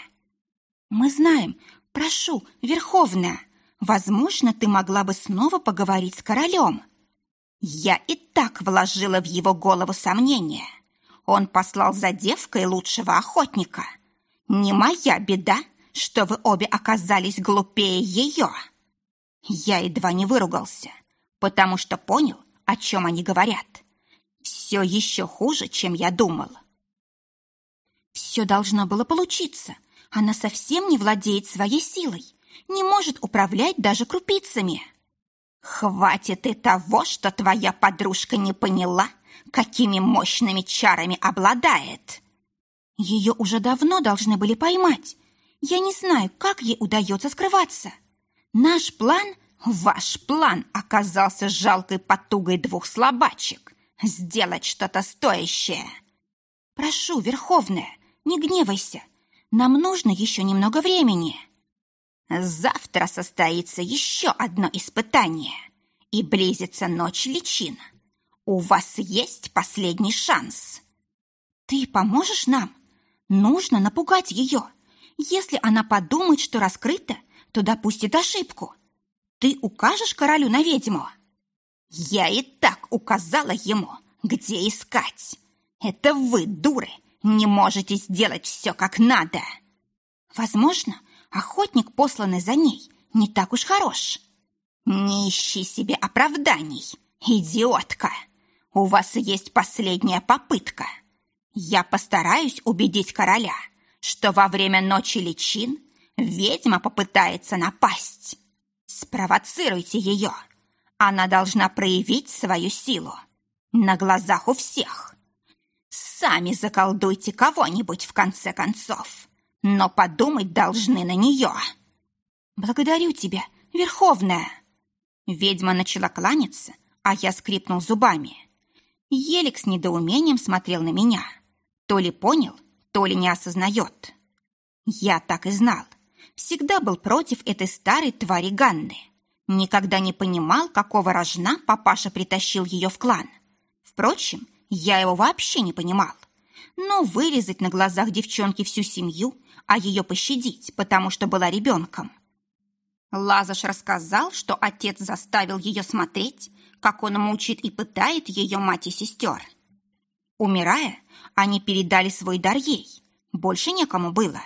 Мы знаем. Прошу, Верховная, возможно, ты могла бы снова поговорить с королем. Я и так вложила в его голову сомнения. Он послал за девкой лучшего охотника. Не моя беда, что вы обе оказались глупее ее. Я едва не выругался, потому что понял, о чем они говорят. Все еще хуже, чем я думал. Все должно было получиться. Она совсем не владеет своей силой, не может управлять даже крупицами. Хватит и того, что твоя подружка не поняла, какими мощными чарами обладает. Ее уже давно должны были поймать. Я не знаю, как ей удается скрываться. Наш план, ваш план оказался жалкой потугой двух слабачек. Сделать что-то стоящее. Прошу, Верховная, не гневайся. Нам нужно еще немного времени. Завтра состоится еще одно испытание, и близится ночь личин. У вас есть последний шанс. Ты поможешь нам? Нужно напугать ее. Если она подумает, что раскрыта, то допустит ошибку. Ты укажешь королю на ведьму? Я и так указала ему, где искать. Это вы, дуры, не можете сделать все как надо. Возможно, охотник, посланный за ней, не так уж хорош. Не ищи себе оправданий, идиотка. У вас есть последняя попытка. Я постараюсь убедить короля, что во время ночи личин ведьма попытается напасть. Спровоцируйте ее. Она должна проявить свою силу. На глазах у всех. Сами заколдуйте кого-нибудь в конце концов но подумать должны на нее. Благодарю тебя, Верховная. Ведьма начала кланяться, а я скрипнул зубами. Елик с недоумением смотрел на меня. То ли понял, то ли не осознает. Я так и знал. Всегда был против этой старой твари Ганны. Никогда не понимал, какого рожна папаша притащил ее в клан. Впрочем, я его вообще не понимал. Но вырезать на глазах девчонки всю семью а ее пощадить, потому что была ребенком. Лазаш рассказал, что отец заставил ее смотреть, как он мучит и пытает ее мать и сестер. Умирая, они передали свой дар ей. Больше некому было.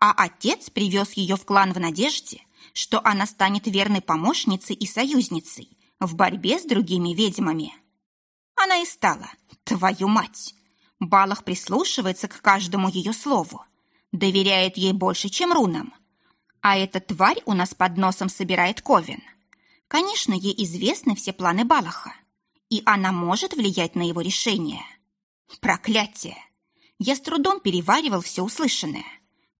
А отец привез ее в клан в надежде, что она станет верной помощницей и союзницей в борьбе с другими ведьмами. Она и стала, твою мать. Балах прислушивается к каждому ее слову, доверяет ей больше, чем рунам. А эта тварь у нас под носом собирает ковен. Конечно, ей известны все планы Балаха, и она может влиять на его решение. Проклятие! Я с трудом переваривал все услышанное.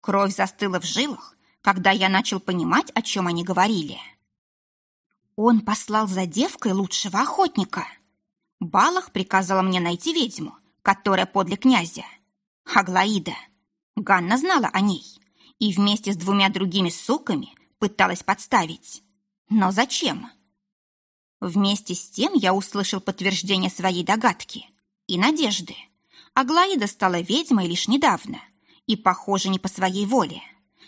Кровь застыла в жилах, когда я начал понимать, о чем они говорили. Он послал за девкой лучшего охотника. Балах приказала мне найти ведьму, которая подле князя. Аглаида — Ганна знала о ней и вместе с двумя другими суками пыталась подставить. Но зачем? Вместе с тем я услышал подтверждение своей догадки и надежды. Аглаида стала ведьмой лишь недавно и, похоже, не по своей воле.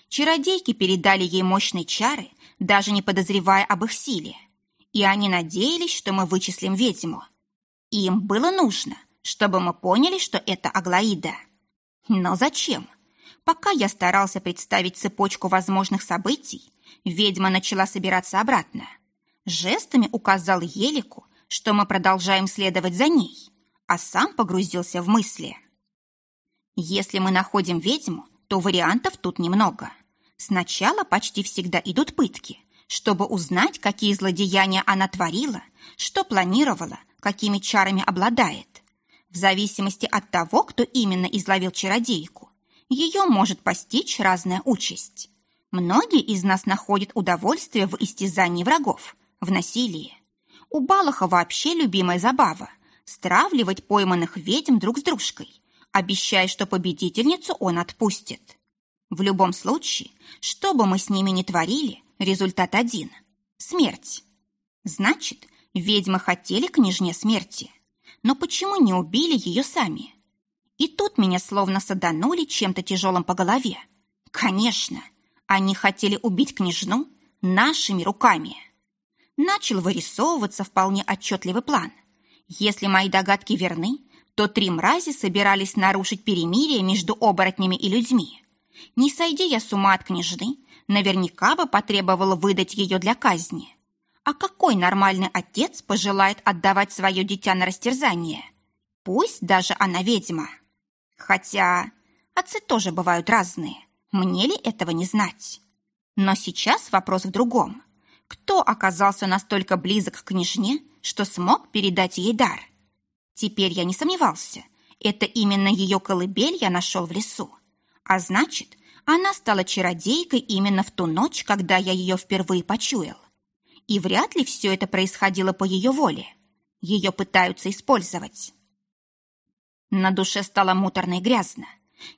Чародейки передали ей мощные чары, даже не подозревая об их силе. И они надеялись, что мы вычислим ведьму. Им было нужно, чтобы мы поняли, что это Аглаида. Но зачем? Пока я старался представить цепочку возможных событий, ведьма начала собираться обратно. Жестами указал Елику, что мы продолжаем следовать за ней, а сам погрузился в мысли. Если мы находим ведьму, то вариантов тут немного. Сначала почти всегда идут пытки, чтобы узнать, какие злодеяния она творила, что планировала, какими чарами обладает. В зависимости от того, кто именно изловил чародейку, ее может постичь разная участь. Многие из нас находят удовольствие в истязании врагов, в насилии. У Балаха вообще любимая забава – стравливать пойманных ведьм друг с дружкой, обещая, что победительницу он отпустит. В любом случае, что бы мы с ними ни творили, результат один – смерть. Значит, ведьмы хотели княжне смерти – но почему не убили ее сами? И тут меня словно саданули чем-то тяжелым по голове. Конечно, они хотели убить княжну нашими руками. Начал вырисовываться вполне отчетливый план. Если мои догадки верны, то три мрази собирались нарушить перемирие между оборотнями и людьми. Не сойди я с ума от княжны, наверняка бы потребовала выдать ее для казни. А какой нормальный отец пожелает отдавать свое дитя на растерзание? Пусть даже она ведьма. Хотя отцы тоже бывают разные. Мне ли этого не знать? Но сейчас вопрос в другом. Кто оказался настолько близок к княжне, что смог передать ей дар? Теперь я не сомневался. Это именно ее колыбель я нашел в лесу. А значит, она стала чародейкой именно в ту ночь, когда я ее впервые почуял. И вряд ли все это происходило по ее воле. Ее пытаются использовать. На душе стало муторно и грязно.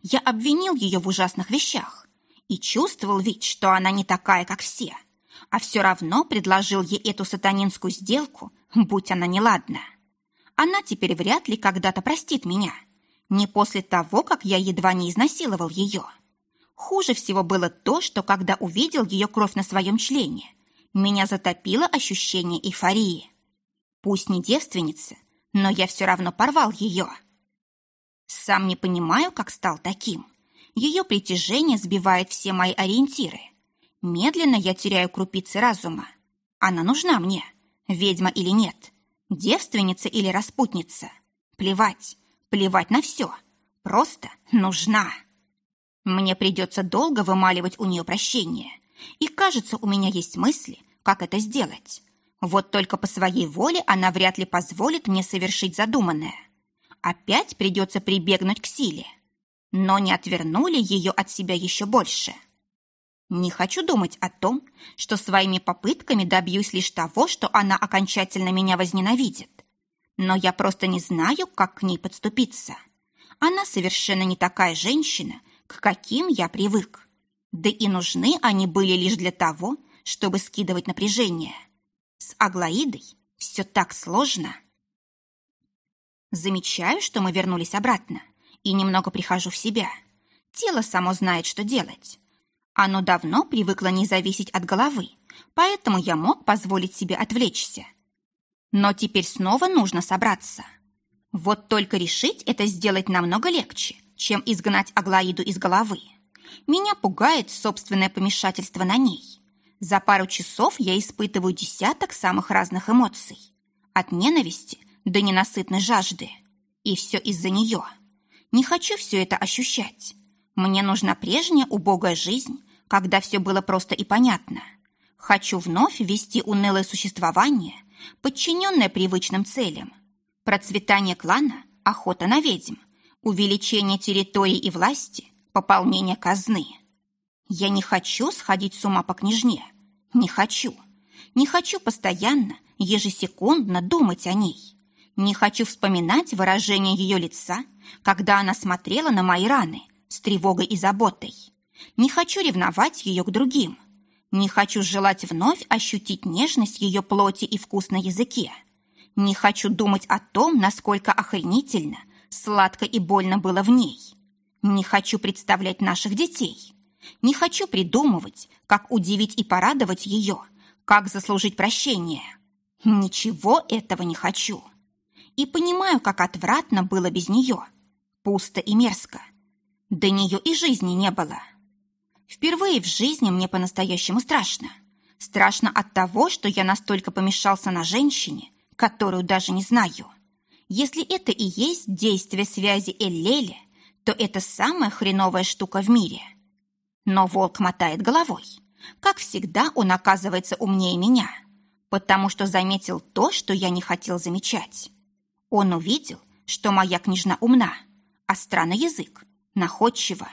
Я обвинил ее в ужасных вещах и чувствовал ведь, что она не такая, как все, а все равно предложил ей эту сатанинскую сделку, будь она неладна. Она теперь вряд ли когда-то простит меня, не после того, как я едва не изнасиловал ее. Хуже всего было то, что когда увидел ее кровь на своем члене, меня затопило ощущение эйфории. Пусть не девственница, но я все равно порвал ее. Сам не понимаю, как стал таким. Ее притяжение сбивает все мои ориентиры. Медленно я теряю крупицы разума. Она нужна мне, ведьма или нет, девственница или распутница. Плевать, плевать на все. Просто нужна. Мне придется долго вымаливать у нее прощение. И кажется, у меня есть мысли, как это сделать. Вот только по своей воле она вряд ли позволит мне совершить задуманное. Опять придется прибегнуть к силе. Но не отвернули ее от себя еще больше. Не хочу думать о том, что своими попытками добьюсь лишь того, что она окончательно меня возненавидит. Но я просто не знаю, как к ней подступиться. Она совершенно не такая женщина, к каким я привык. Да и нужны они были лишь для того, чтобы скидывать напряжение. С Аглаидой все так сложно. Замечаю, что мы вернулись обратно, и немного прихожу в себя. Тело само знает, что делать. Оно давно привыкло не зависеть от головы, поэтому я мог позволить себе отвлечься. Но теперь снова нужно собраться. Вот только решить это сделать намного легче, чем изгнать Аглаиду из головы. Меня пугает собственное помешательство на ней. За пару часов я испытываю десяток самых разных эмоций. От ненависти до ненасытной жажды. И все из-за нее. Не хочу все это ощущать. Мне нужна прежняя убогая жизнь, когда все было просто и понятно. Хочу вновь вести унылое существование, подчиненное привычным целям. Процветание клана, охота на ведьм, увеличение территории и власти, пополнение казны. Я не хочу сходить с ума по княжне. Не хочу. Не хочу постоянно, ежесекундно думать о ней. Не хочу вспоминать выражение ее лица, когда она смотрела на мои раны с тревогой и заботой. Не хочу ревновать ее к другим. Не хочу желать вновь ощутить нежность ее плоти и вкус на языке. Не хочу думать о том, насколько охренительно, сладко и больно было в ней. Не хочу представлять наших детей. Не хочу придумывать, как удивить и порадовать ее, как заслужить прощение. Ничего этого не хочу и понимаю, как отвратно было без нее. Пусто и мерзко. До нее и жизни не было. Впервые в жизни мне по-настоящему страшно. Страшно от того, что я настолько помешался на женщине, которую даже не знаю. Если это и есть действие связи Эллели, то это самая хреновая штука в мире. Но волк мотает головой. Как всегда, он оказывается умнее меня, потому что заметил то, что я не хотел замечать. Он увидел, что моя княжна умна, остра на язык, находчива,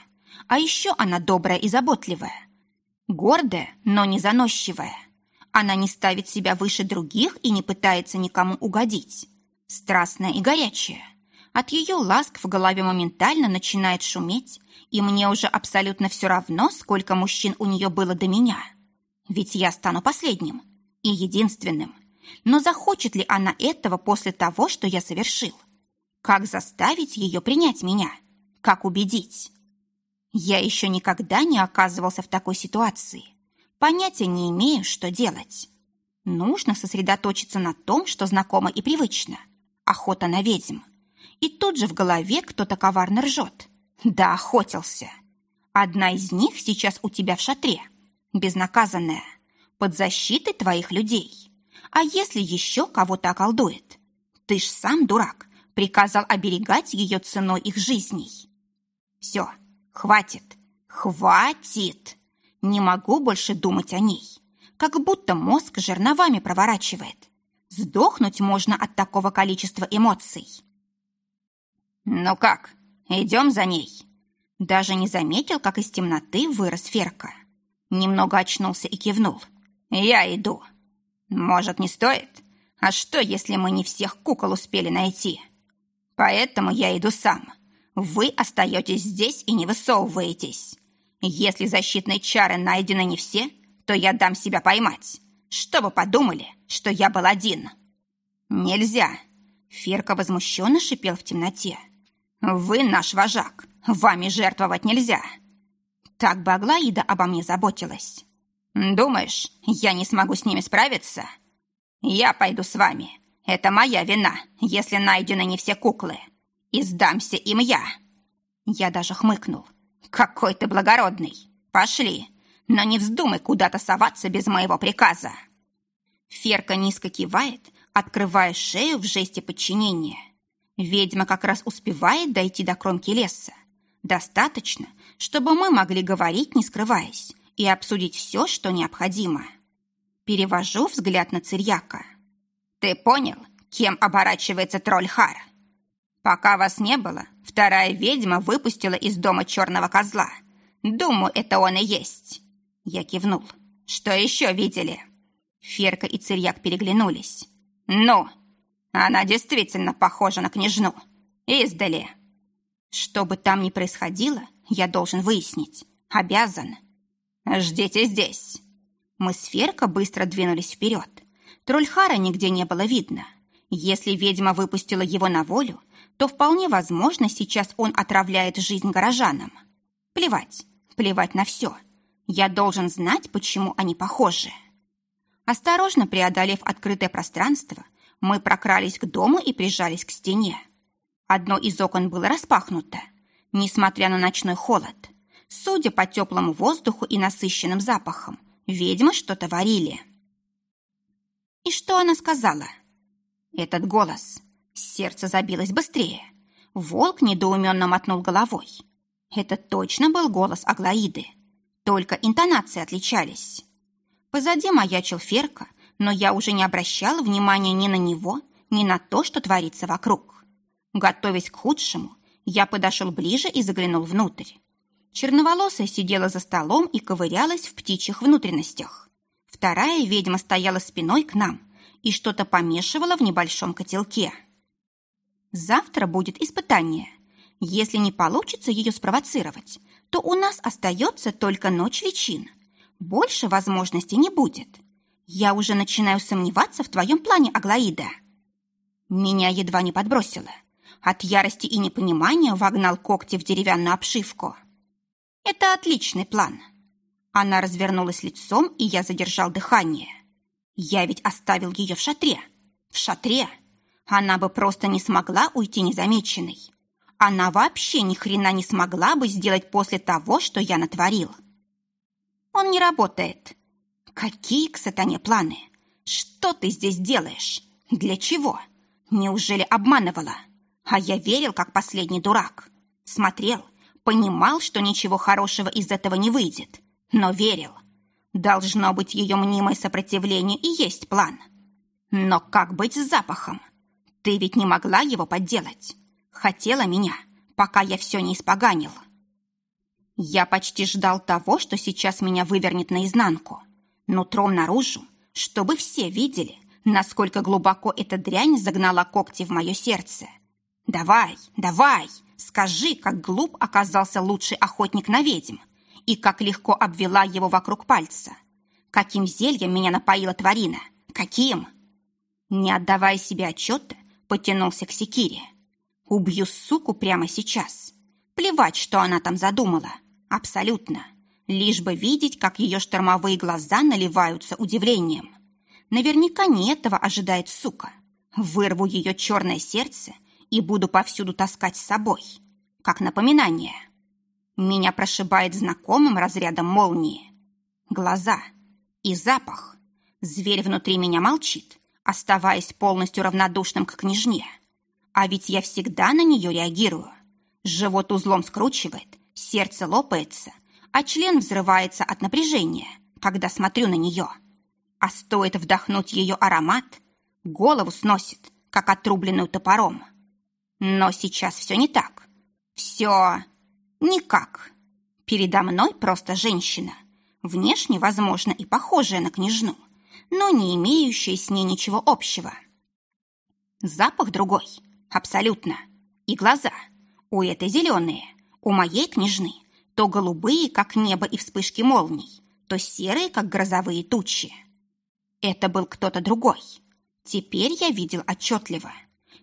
а еще она добрая и заботливая. Гордая, но не заносчивая. Она не ставит себя выше других и не пытается никому угодить. Страстная и горячая. От ее ласк в голове моментально начинает шуметь, и мне уже абсолютно все равно, сколько мужчин у нее было до меня. Ведь я стану последним и единственным, но захочет ли она этого после того, что я совершил? Как заставить ее принять меня? Как убедить? Я еще никогда не оказывался в такой ситуации. Понятия не имею, что делать. Нужно сосредоточиться на том, что знакомо и привычно. Охота на ведьм. И тут же в голове кто-то коварно ржет. Да, охотился. Одна из них сейчас у тебя в шатре. Безнаказанная. Под защитой твоих людей. А если еще кого-то околдует? Ты ж сам дурак. Приказал оберегать ее ценой их жизней. Все, хватит. Хватит. Не могу больше думать о ней. Как будто мозг жерновами проворачивает. Сдохнуть можно от такого количества эмоций. «Ну как, идем за ней?» Даже не заметил, как из темноты вырос Ферка. Немного очнулся и кивнул. «Я иду. Может, не стоит? А что, если мы не всех кукол успели найти? Поэтому я иду сам. Вы остаетесь здесь и не высовываетесь. Если защитные чары найдены не все, то я дам себя поймать. Чтобы подумали, что я был один». «Нельзя!» Ферка возмущенно шипел в темноте. «Вы наш вожак. Вами жертвовать нельзя». Так бы Аглаида обо мне заботилась. «Думаешь, я не смогу с ними справиться?» «Я пойду с вами. Это моя вина, если найдены не все куклы. И сдамся им я». Я даже хмыкнул. «Какой ты благородный! Пошли, но не вздумай куда-то соваться без моего приказа!» Ферка низко кивает, открывая шею в жесте подчинения. Ведьма как раз успевает дойти до кромки леса. Достаточно, чтобы мы могли говорить, не скрываясь, и обсудить все, что необходимо. Перевожу взгляд на Цирьяка. «Ты понял, кем оборачивается тролль Хар? Пока вас не было, вторая ведьма выпустила из дома черного козла. Думаю, это он и есть». Я кивнул. «Что еще видели?» Ферка и Цирьяк переглянулись. «Ну, она действительно похожа на княжну. Издали. Что бы там ни происходило, я должен выяснить. Обязан. Ждите здесь». Мы с Ферка быстро двинулись вперед. Трольхара нигде не было видно. Если ведьма выпустила его на волю, то вполне возможно, сейчас он отравляет жизнь горожанам. Плевать, плевать на все. Я должен знать, почему они похожи. Осторожно преодолев открытое пространство, мы прокрались к дому и прижались к стене. Одно из окон было распахнуто, несмотря на ночной холод. Судя по теплому воздуху и насыщенным запахам, ведьмы что-то варили. И что она сказала? Этот голос. Сердце забилось быстрее. Волк недоуменно мотнул головой. Это точно был голос Аглаиды. Только интонации отличались. Позади маячил Ферка, но я уже не обращала внимания ни на него, ни на то, что творится вокруг. Готовясь к худшему, я подошел ближе и заглянул внутрь. Черноволосая сидела за столом и ковырялась в птичьих внутренностях. Вторая ведьма стояла спиной к нам и что-то помешивала в небольшом котелке. Завтра будет испытание. Если не получится ее спровоцировать, то у нас остается только ночь личин. Больше возможностей не будет. Я уже начинаю сомневаться в твоем плане, Аглаида. Меня едва не подбросило. От ярости и непонимания вогнал когти в деревянную обшивку. Это отличный план. Она развернулась лицом, и я задержал дыхание. Я ведь оставил ее в шатре. В шатре. Она бы просто не смогла уйти незамеченной. Она вообще ни хрена не смогла бы сделать после того, что я натворил. Он не работает. Какие к сатане планы? Что ты здесь делаешь? Для чего? Неужели обманывала? А я верил, как последний дурак. Смотрел, понимал, что ничего хорошего из этого не выйдет, но верил. Должно быть, ее мнимое сопротивление и есть план. Но как быть с запахом? Ты ведь не могла его подделать. Хотела меня, пока я все не испоганил. Я почти ждал того, что сейчас меня вывернет наизнанку нутром наружу, чтобы все видели, насколько глубоко эта дрянь загнала когти в мое сердце. «Давай, давай, скажи, как глуп оказался лучший охотник на ведьм и как легко обвела его вокруг пальца. Каким зельем меня напоила тварина? Каким?» Не отдавая себе отчета, потянулся к секире. «Убью суку прямо сейчас. Плевать, что она там задумала. Абсолютно лишь бы видеть, как ее штормовые глаза наливаются удивлением. Наверняка не этого ожидает сука. Вырву ее черное сердце и буду повсюду таскать с собой, как напоминание. Меня прошибает знакомым разрядом молнии. Глаза и запах. Зверь внутри меня молчит, оставаясь полностью равнодушным к княжне. А ведь я всегда на нее реагирую. Живот узлом скручивает, сердце лопается, а член взрывается от напряжения, когда смотрю на нее. А стоит вдохнуть ее аромат, голову сносит, как отрубленную топором. Но сейчас все не так. Все никак. Передо мной просто женщина, внешне, возможно, и похожая на княжну, но не имеющая с ней ничего общего. Запах другой, абсолютно. И глаза. У этой зеленые, у моей княжны то голубые, как небо и вспышки молний, то серые, как грозовые тучи. Это был кто-то другой. Теперь я видел отчетливо.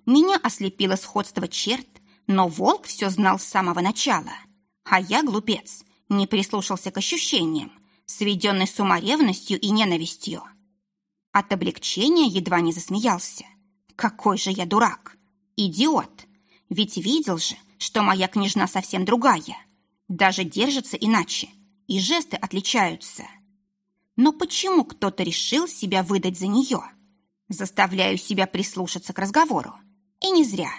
Меня ослепило сходство черт, но волк все знал с самого начала. А я, глупец, не прислушался к ощущениям, сведенный с ума ревностью и ненавистью. От облегчения едва не засмеялся. Какой же я дурак! Идиот! Ведь видел же, что моя княжна совсем другая. Даже держится иначе, и жесты отличаются. Но почему кто-то решил себя выдать за нее? Заставляю себя прислушаться к разговору. И не зря.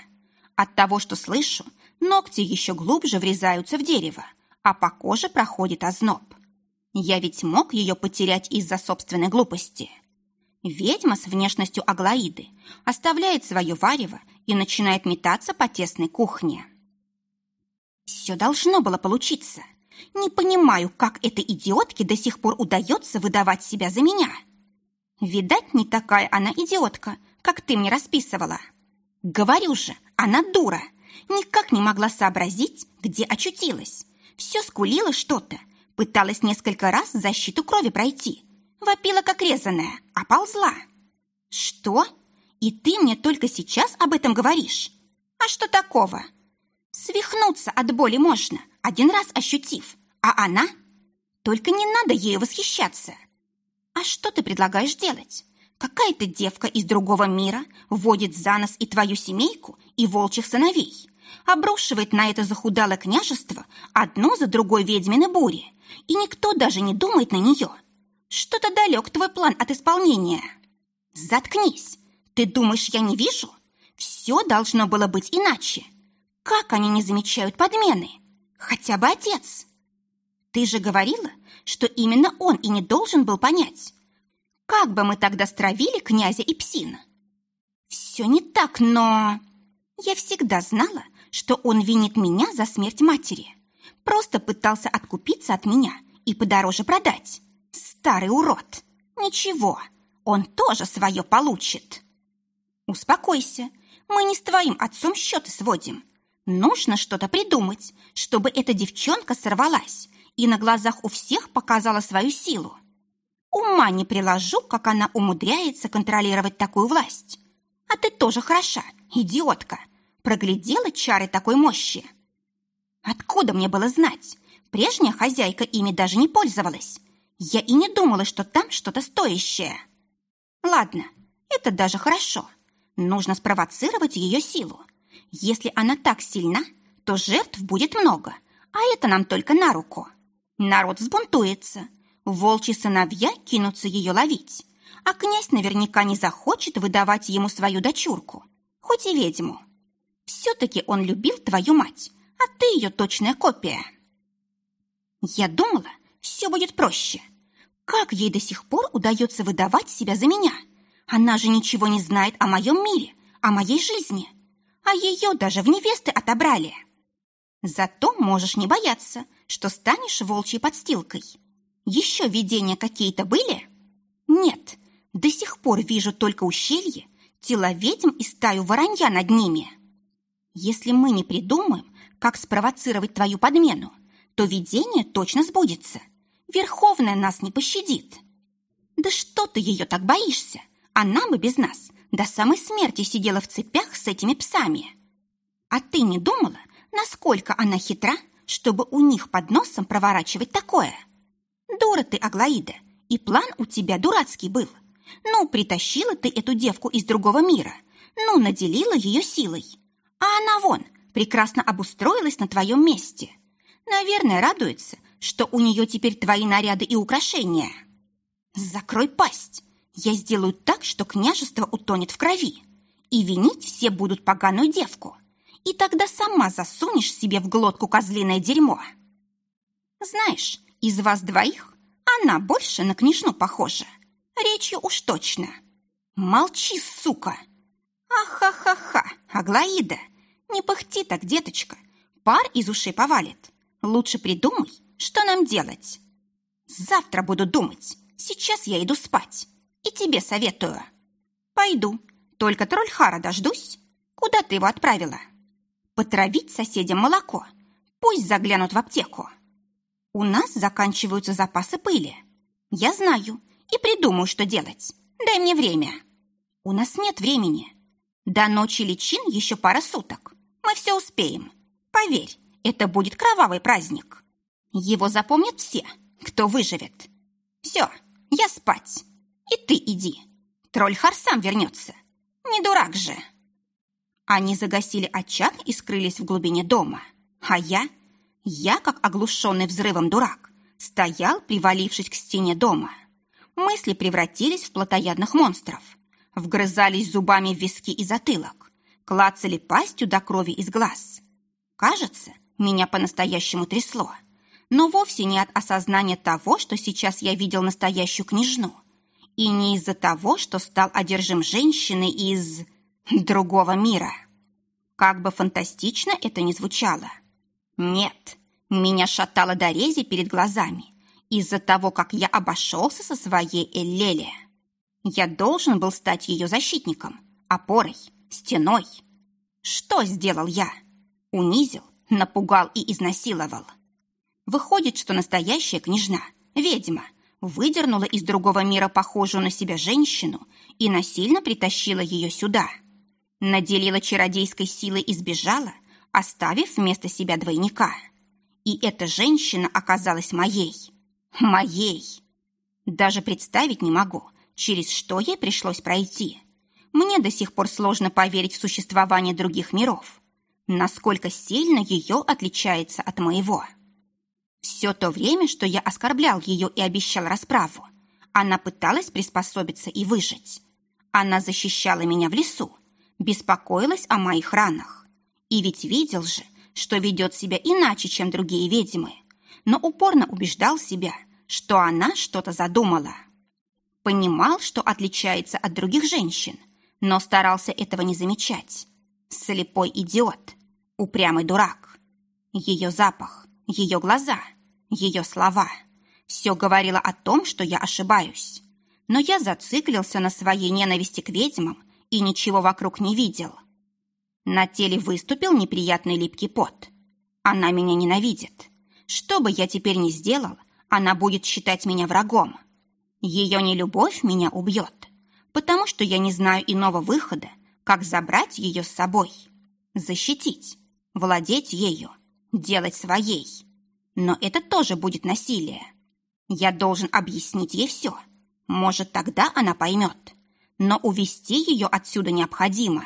От того, что слышу, ногти еще глубже врезаются в дерево, а по коже проходит озноб. Я ведь мог ее потерять из-за собственной глупости. Ведьма с внешностью Аглаиды оставляет свое варево и начинает метаться по тесной кухне. Все должно было получиться. Не понимаю, как этой идиотке до сих пор удается выдавать себя за меня. Видать, не такая она идиотка, как ты мне расписывала. Говорю же, она дура. Никак не могла сообразить, где очутилась. Все скулила что-то, Пыталась несколько раз защиту крови пройти. Вопила, как резаная, а ползла. Что? И ты мне только сейчас об этом говоришь? А что такого? Свихнуться от боли можно, один раз ощутив. А она? Только не надо ею восхищаться. А что ты предлагаешь делать? Какая-то девка из другого мира вводит за нос и твою семейку, и волчьих сыновей, обрушивает на это захудалое княжество одну за другой ведьмины бури, и никто даже не думает на нее. Что-то далек твой план от исполнения. Заткнись. Ты думаешь, я не вижу? Все должно было быть иначе. Как они не замечают подмены? Хотя бы отец. Ты же говорила, что именно он и не должен был понять. Как бы мы тогда стравили князя и псина? Все не так, но... Я всегда знала, что он винит меня за смерть матери. Просто пытался откупиться от меня и подороже продать. Старый урод. Ничего, он тоже свое получит. Успокойся, мы не с твоим отцом счеты сводим. Нужно что-то придумать, чтобы эта девчонка сорвалась и на глазах у всех показала свою силу. Ума не приложу, как она умудряется контролировать такую власть. А ты тоже хороша, идиотка. Проглядела чары такой мощи. Откуда мне было знать? Прежняя хозяйка ими даже не пользовалась. Я и не думала, что там что-то стоящее. Ладно, это даже хорошо. Нужно спровоцировать ее силу. Если она так сильна, то жертв будет много, а это нам только на руку. Народ взбунтуется. Волчьи сыновья кинутся ее ловить. А князь наверняка не захочет выдавать ему свою дочурку, хоть и ведьму. Все-таки он любил твою мать, а ты ее точная копия. Я думала, все будет проще. Как ей до сих пор удается выдавать себя за меня? Она же ничего не знает о моем мире, о моей жизни. А ее даже в невесты отобрали. Зато можешь не бояться, что станешь волчьей подстилкой. Еще видения какие-то были? Нет, до сих пор вижу только ущелье, тела ведьм и стаю воронья над ними. Если мы не придумаем, как спровоцировать твою подмену, то видение точно сбудется. Верховная нас не пощадит. Да что ты ее так боишься? Она бы без нас до самой смерти сидела в цепях с этими псами. А ты не думала, насколько она хитра, чтобы у них под носом проворачивать такое? Дура ты, Аглаида, и план у тебя дурацкий был. Ну, притащила ты эту девку из другого мира. Ну, наделила ее силой. А она вон, прекрасно обустроилась на твоем месте. Наверное, радуется, что у нее теперь твои наряды и украшения. Закрой пасть. Я сделаю так, что княжество утонет в крови. И винить все будут поганую девку. И тогда сама засунешь себе в глотку козлиное дерьмо. Знаешь, из вас двоих она больше на княжну похожа. Речью уж точно. Молчи, сука! Ахахаха, Аглаида, не пыхти так, деточка. Пар из ушей повалит. Лучше придумай, что нам делать. Завтра буду думать. Сейчас я иду спать. И тебе советую. Пойду. Только Трольхара дождусь. Куда ты его отправила? Потравить соседям молоко. Пусть заглянут в аптеку. У нас заканчиваются запасы пыли. Я знаю и придумаю, что делать. Дай мне время. У нас нет времени. До ночи личин еще пара суток. Мы все успеем. Поверь, это будет кровавый праздник. Его запомнят все, кто выживет. Все, я спать. И ты иди. Трольхар сам вернется. Не дурак же. Они загасили очаг и скрылись в глубине дома. А я, я, как оглушенный взрывом дурак, стоял, привалившись к стене дома. Мысли превратились в плотоядных монстров. Вгрызались зубами в виски и затылок. Клацали пастью до крови из глаз. Кажется, меня по-настоящему трясло. Но вовсе не от осознания того, что сейчас я видел настоящую княжну. И не из-за того, что стал одержим женщиной из... другого мира. Как бы фантастично это ни звучало. Нет, меня шатало до рези перед глазами из-за того, как я обошелся со своей Эллеле. Я должен был стать ее защитником, опорой, стеной. Что сделал я? Унизил, напугал и изнасиловал. Выходит, что настоящая княжна, ведьма, выдернула из другого мира похожую на себя женщину и насильно притащила ее сюда. Наделила чародейской силой и сбежала, оставив вместо себя двойника. И эта женщина оказалась моей. Моей. Даже представить не могу, через что ей пришлось пройти. Мне до сих пор сложно поверить в существование других миров. Насколько сильно ее отличается от моего. Все то время, что я оскорблял ее и обещал расправу, она пыталась приспособиться и выжить. Она защищала меня в лесу, беспокоилась о моих ранах. И ведь видел же, что ведет себя иначе, чем другие ведьмы, но упорно убеждал себя, что она что-то задумала. Понимал, что отличается от других женщин, но старался этого не замечать. Слепой идиот, упрямый дурак. Ее запах, ее глаза, ее слова. Все говорило о том, что я ошибаюсь. Но я зациклился на своей ненависти к ведьмам и ничего вокруг не видел. На теле выступил неприятный липкий пот. Она меня ненавидит. Что бы я теперь ни сделал, она будет считать меня врагом. Ее нелюбовь меня убьет, потому что я не знаю иного выхода, как забрать ее с собой, защитить, владеть ею, делать своей. Но это тоже будет насилие. Я должен объяснить ей все. Может, тогда она поймет. Но увести ее отсюда необходимо.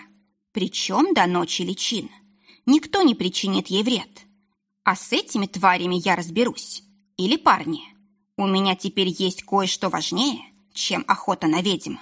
Причем до ночи личин. Никто не причинит ей вред. А с этими тварями я разберусь. Или парни. У меня теперь есть кое-что важнее, чем охота на ведьм.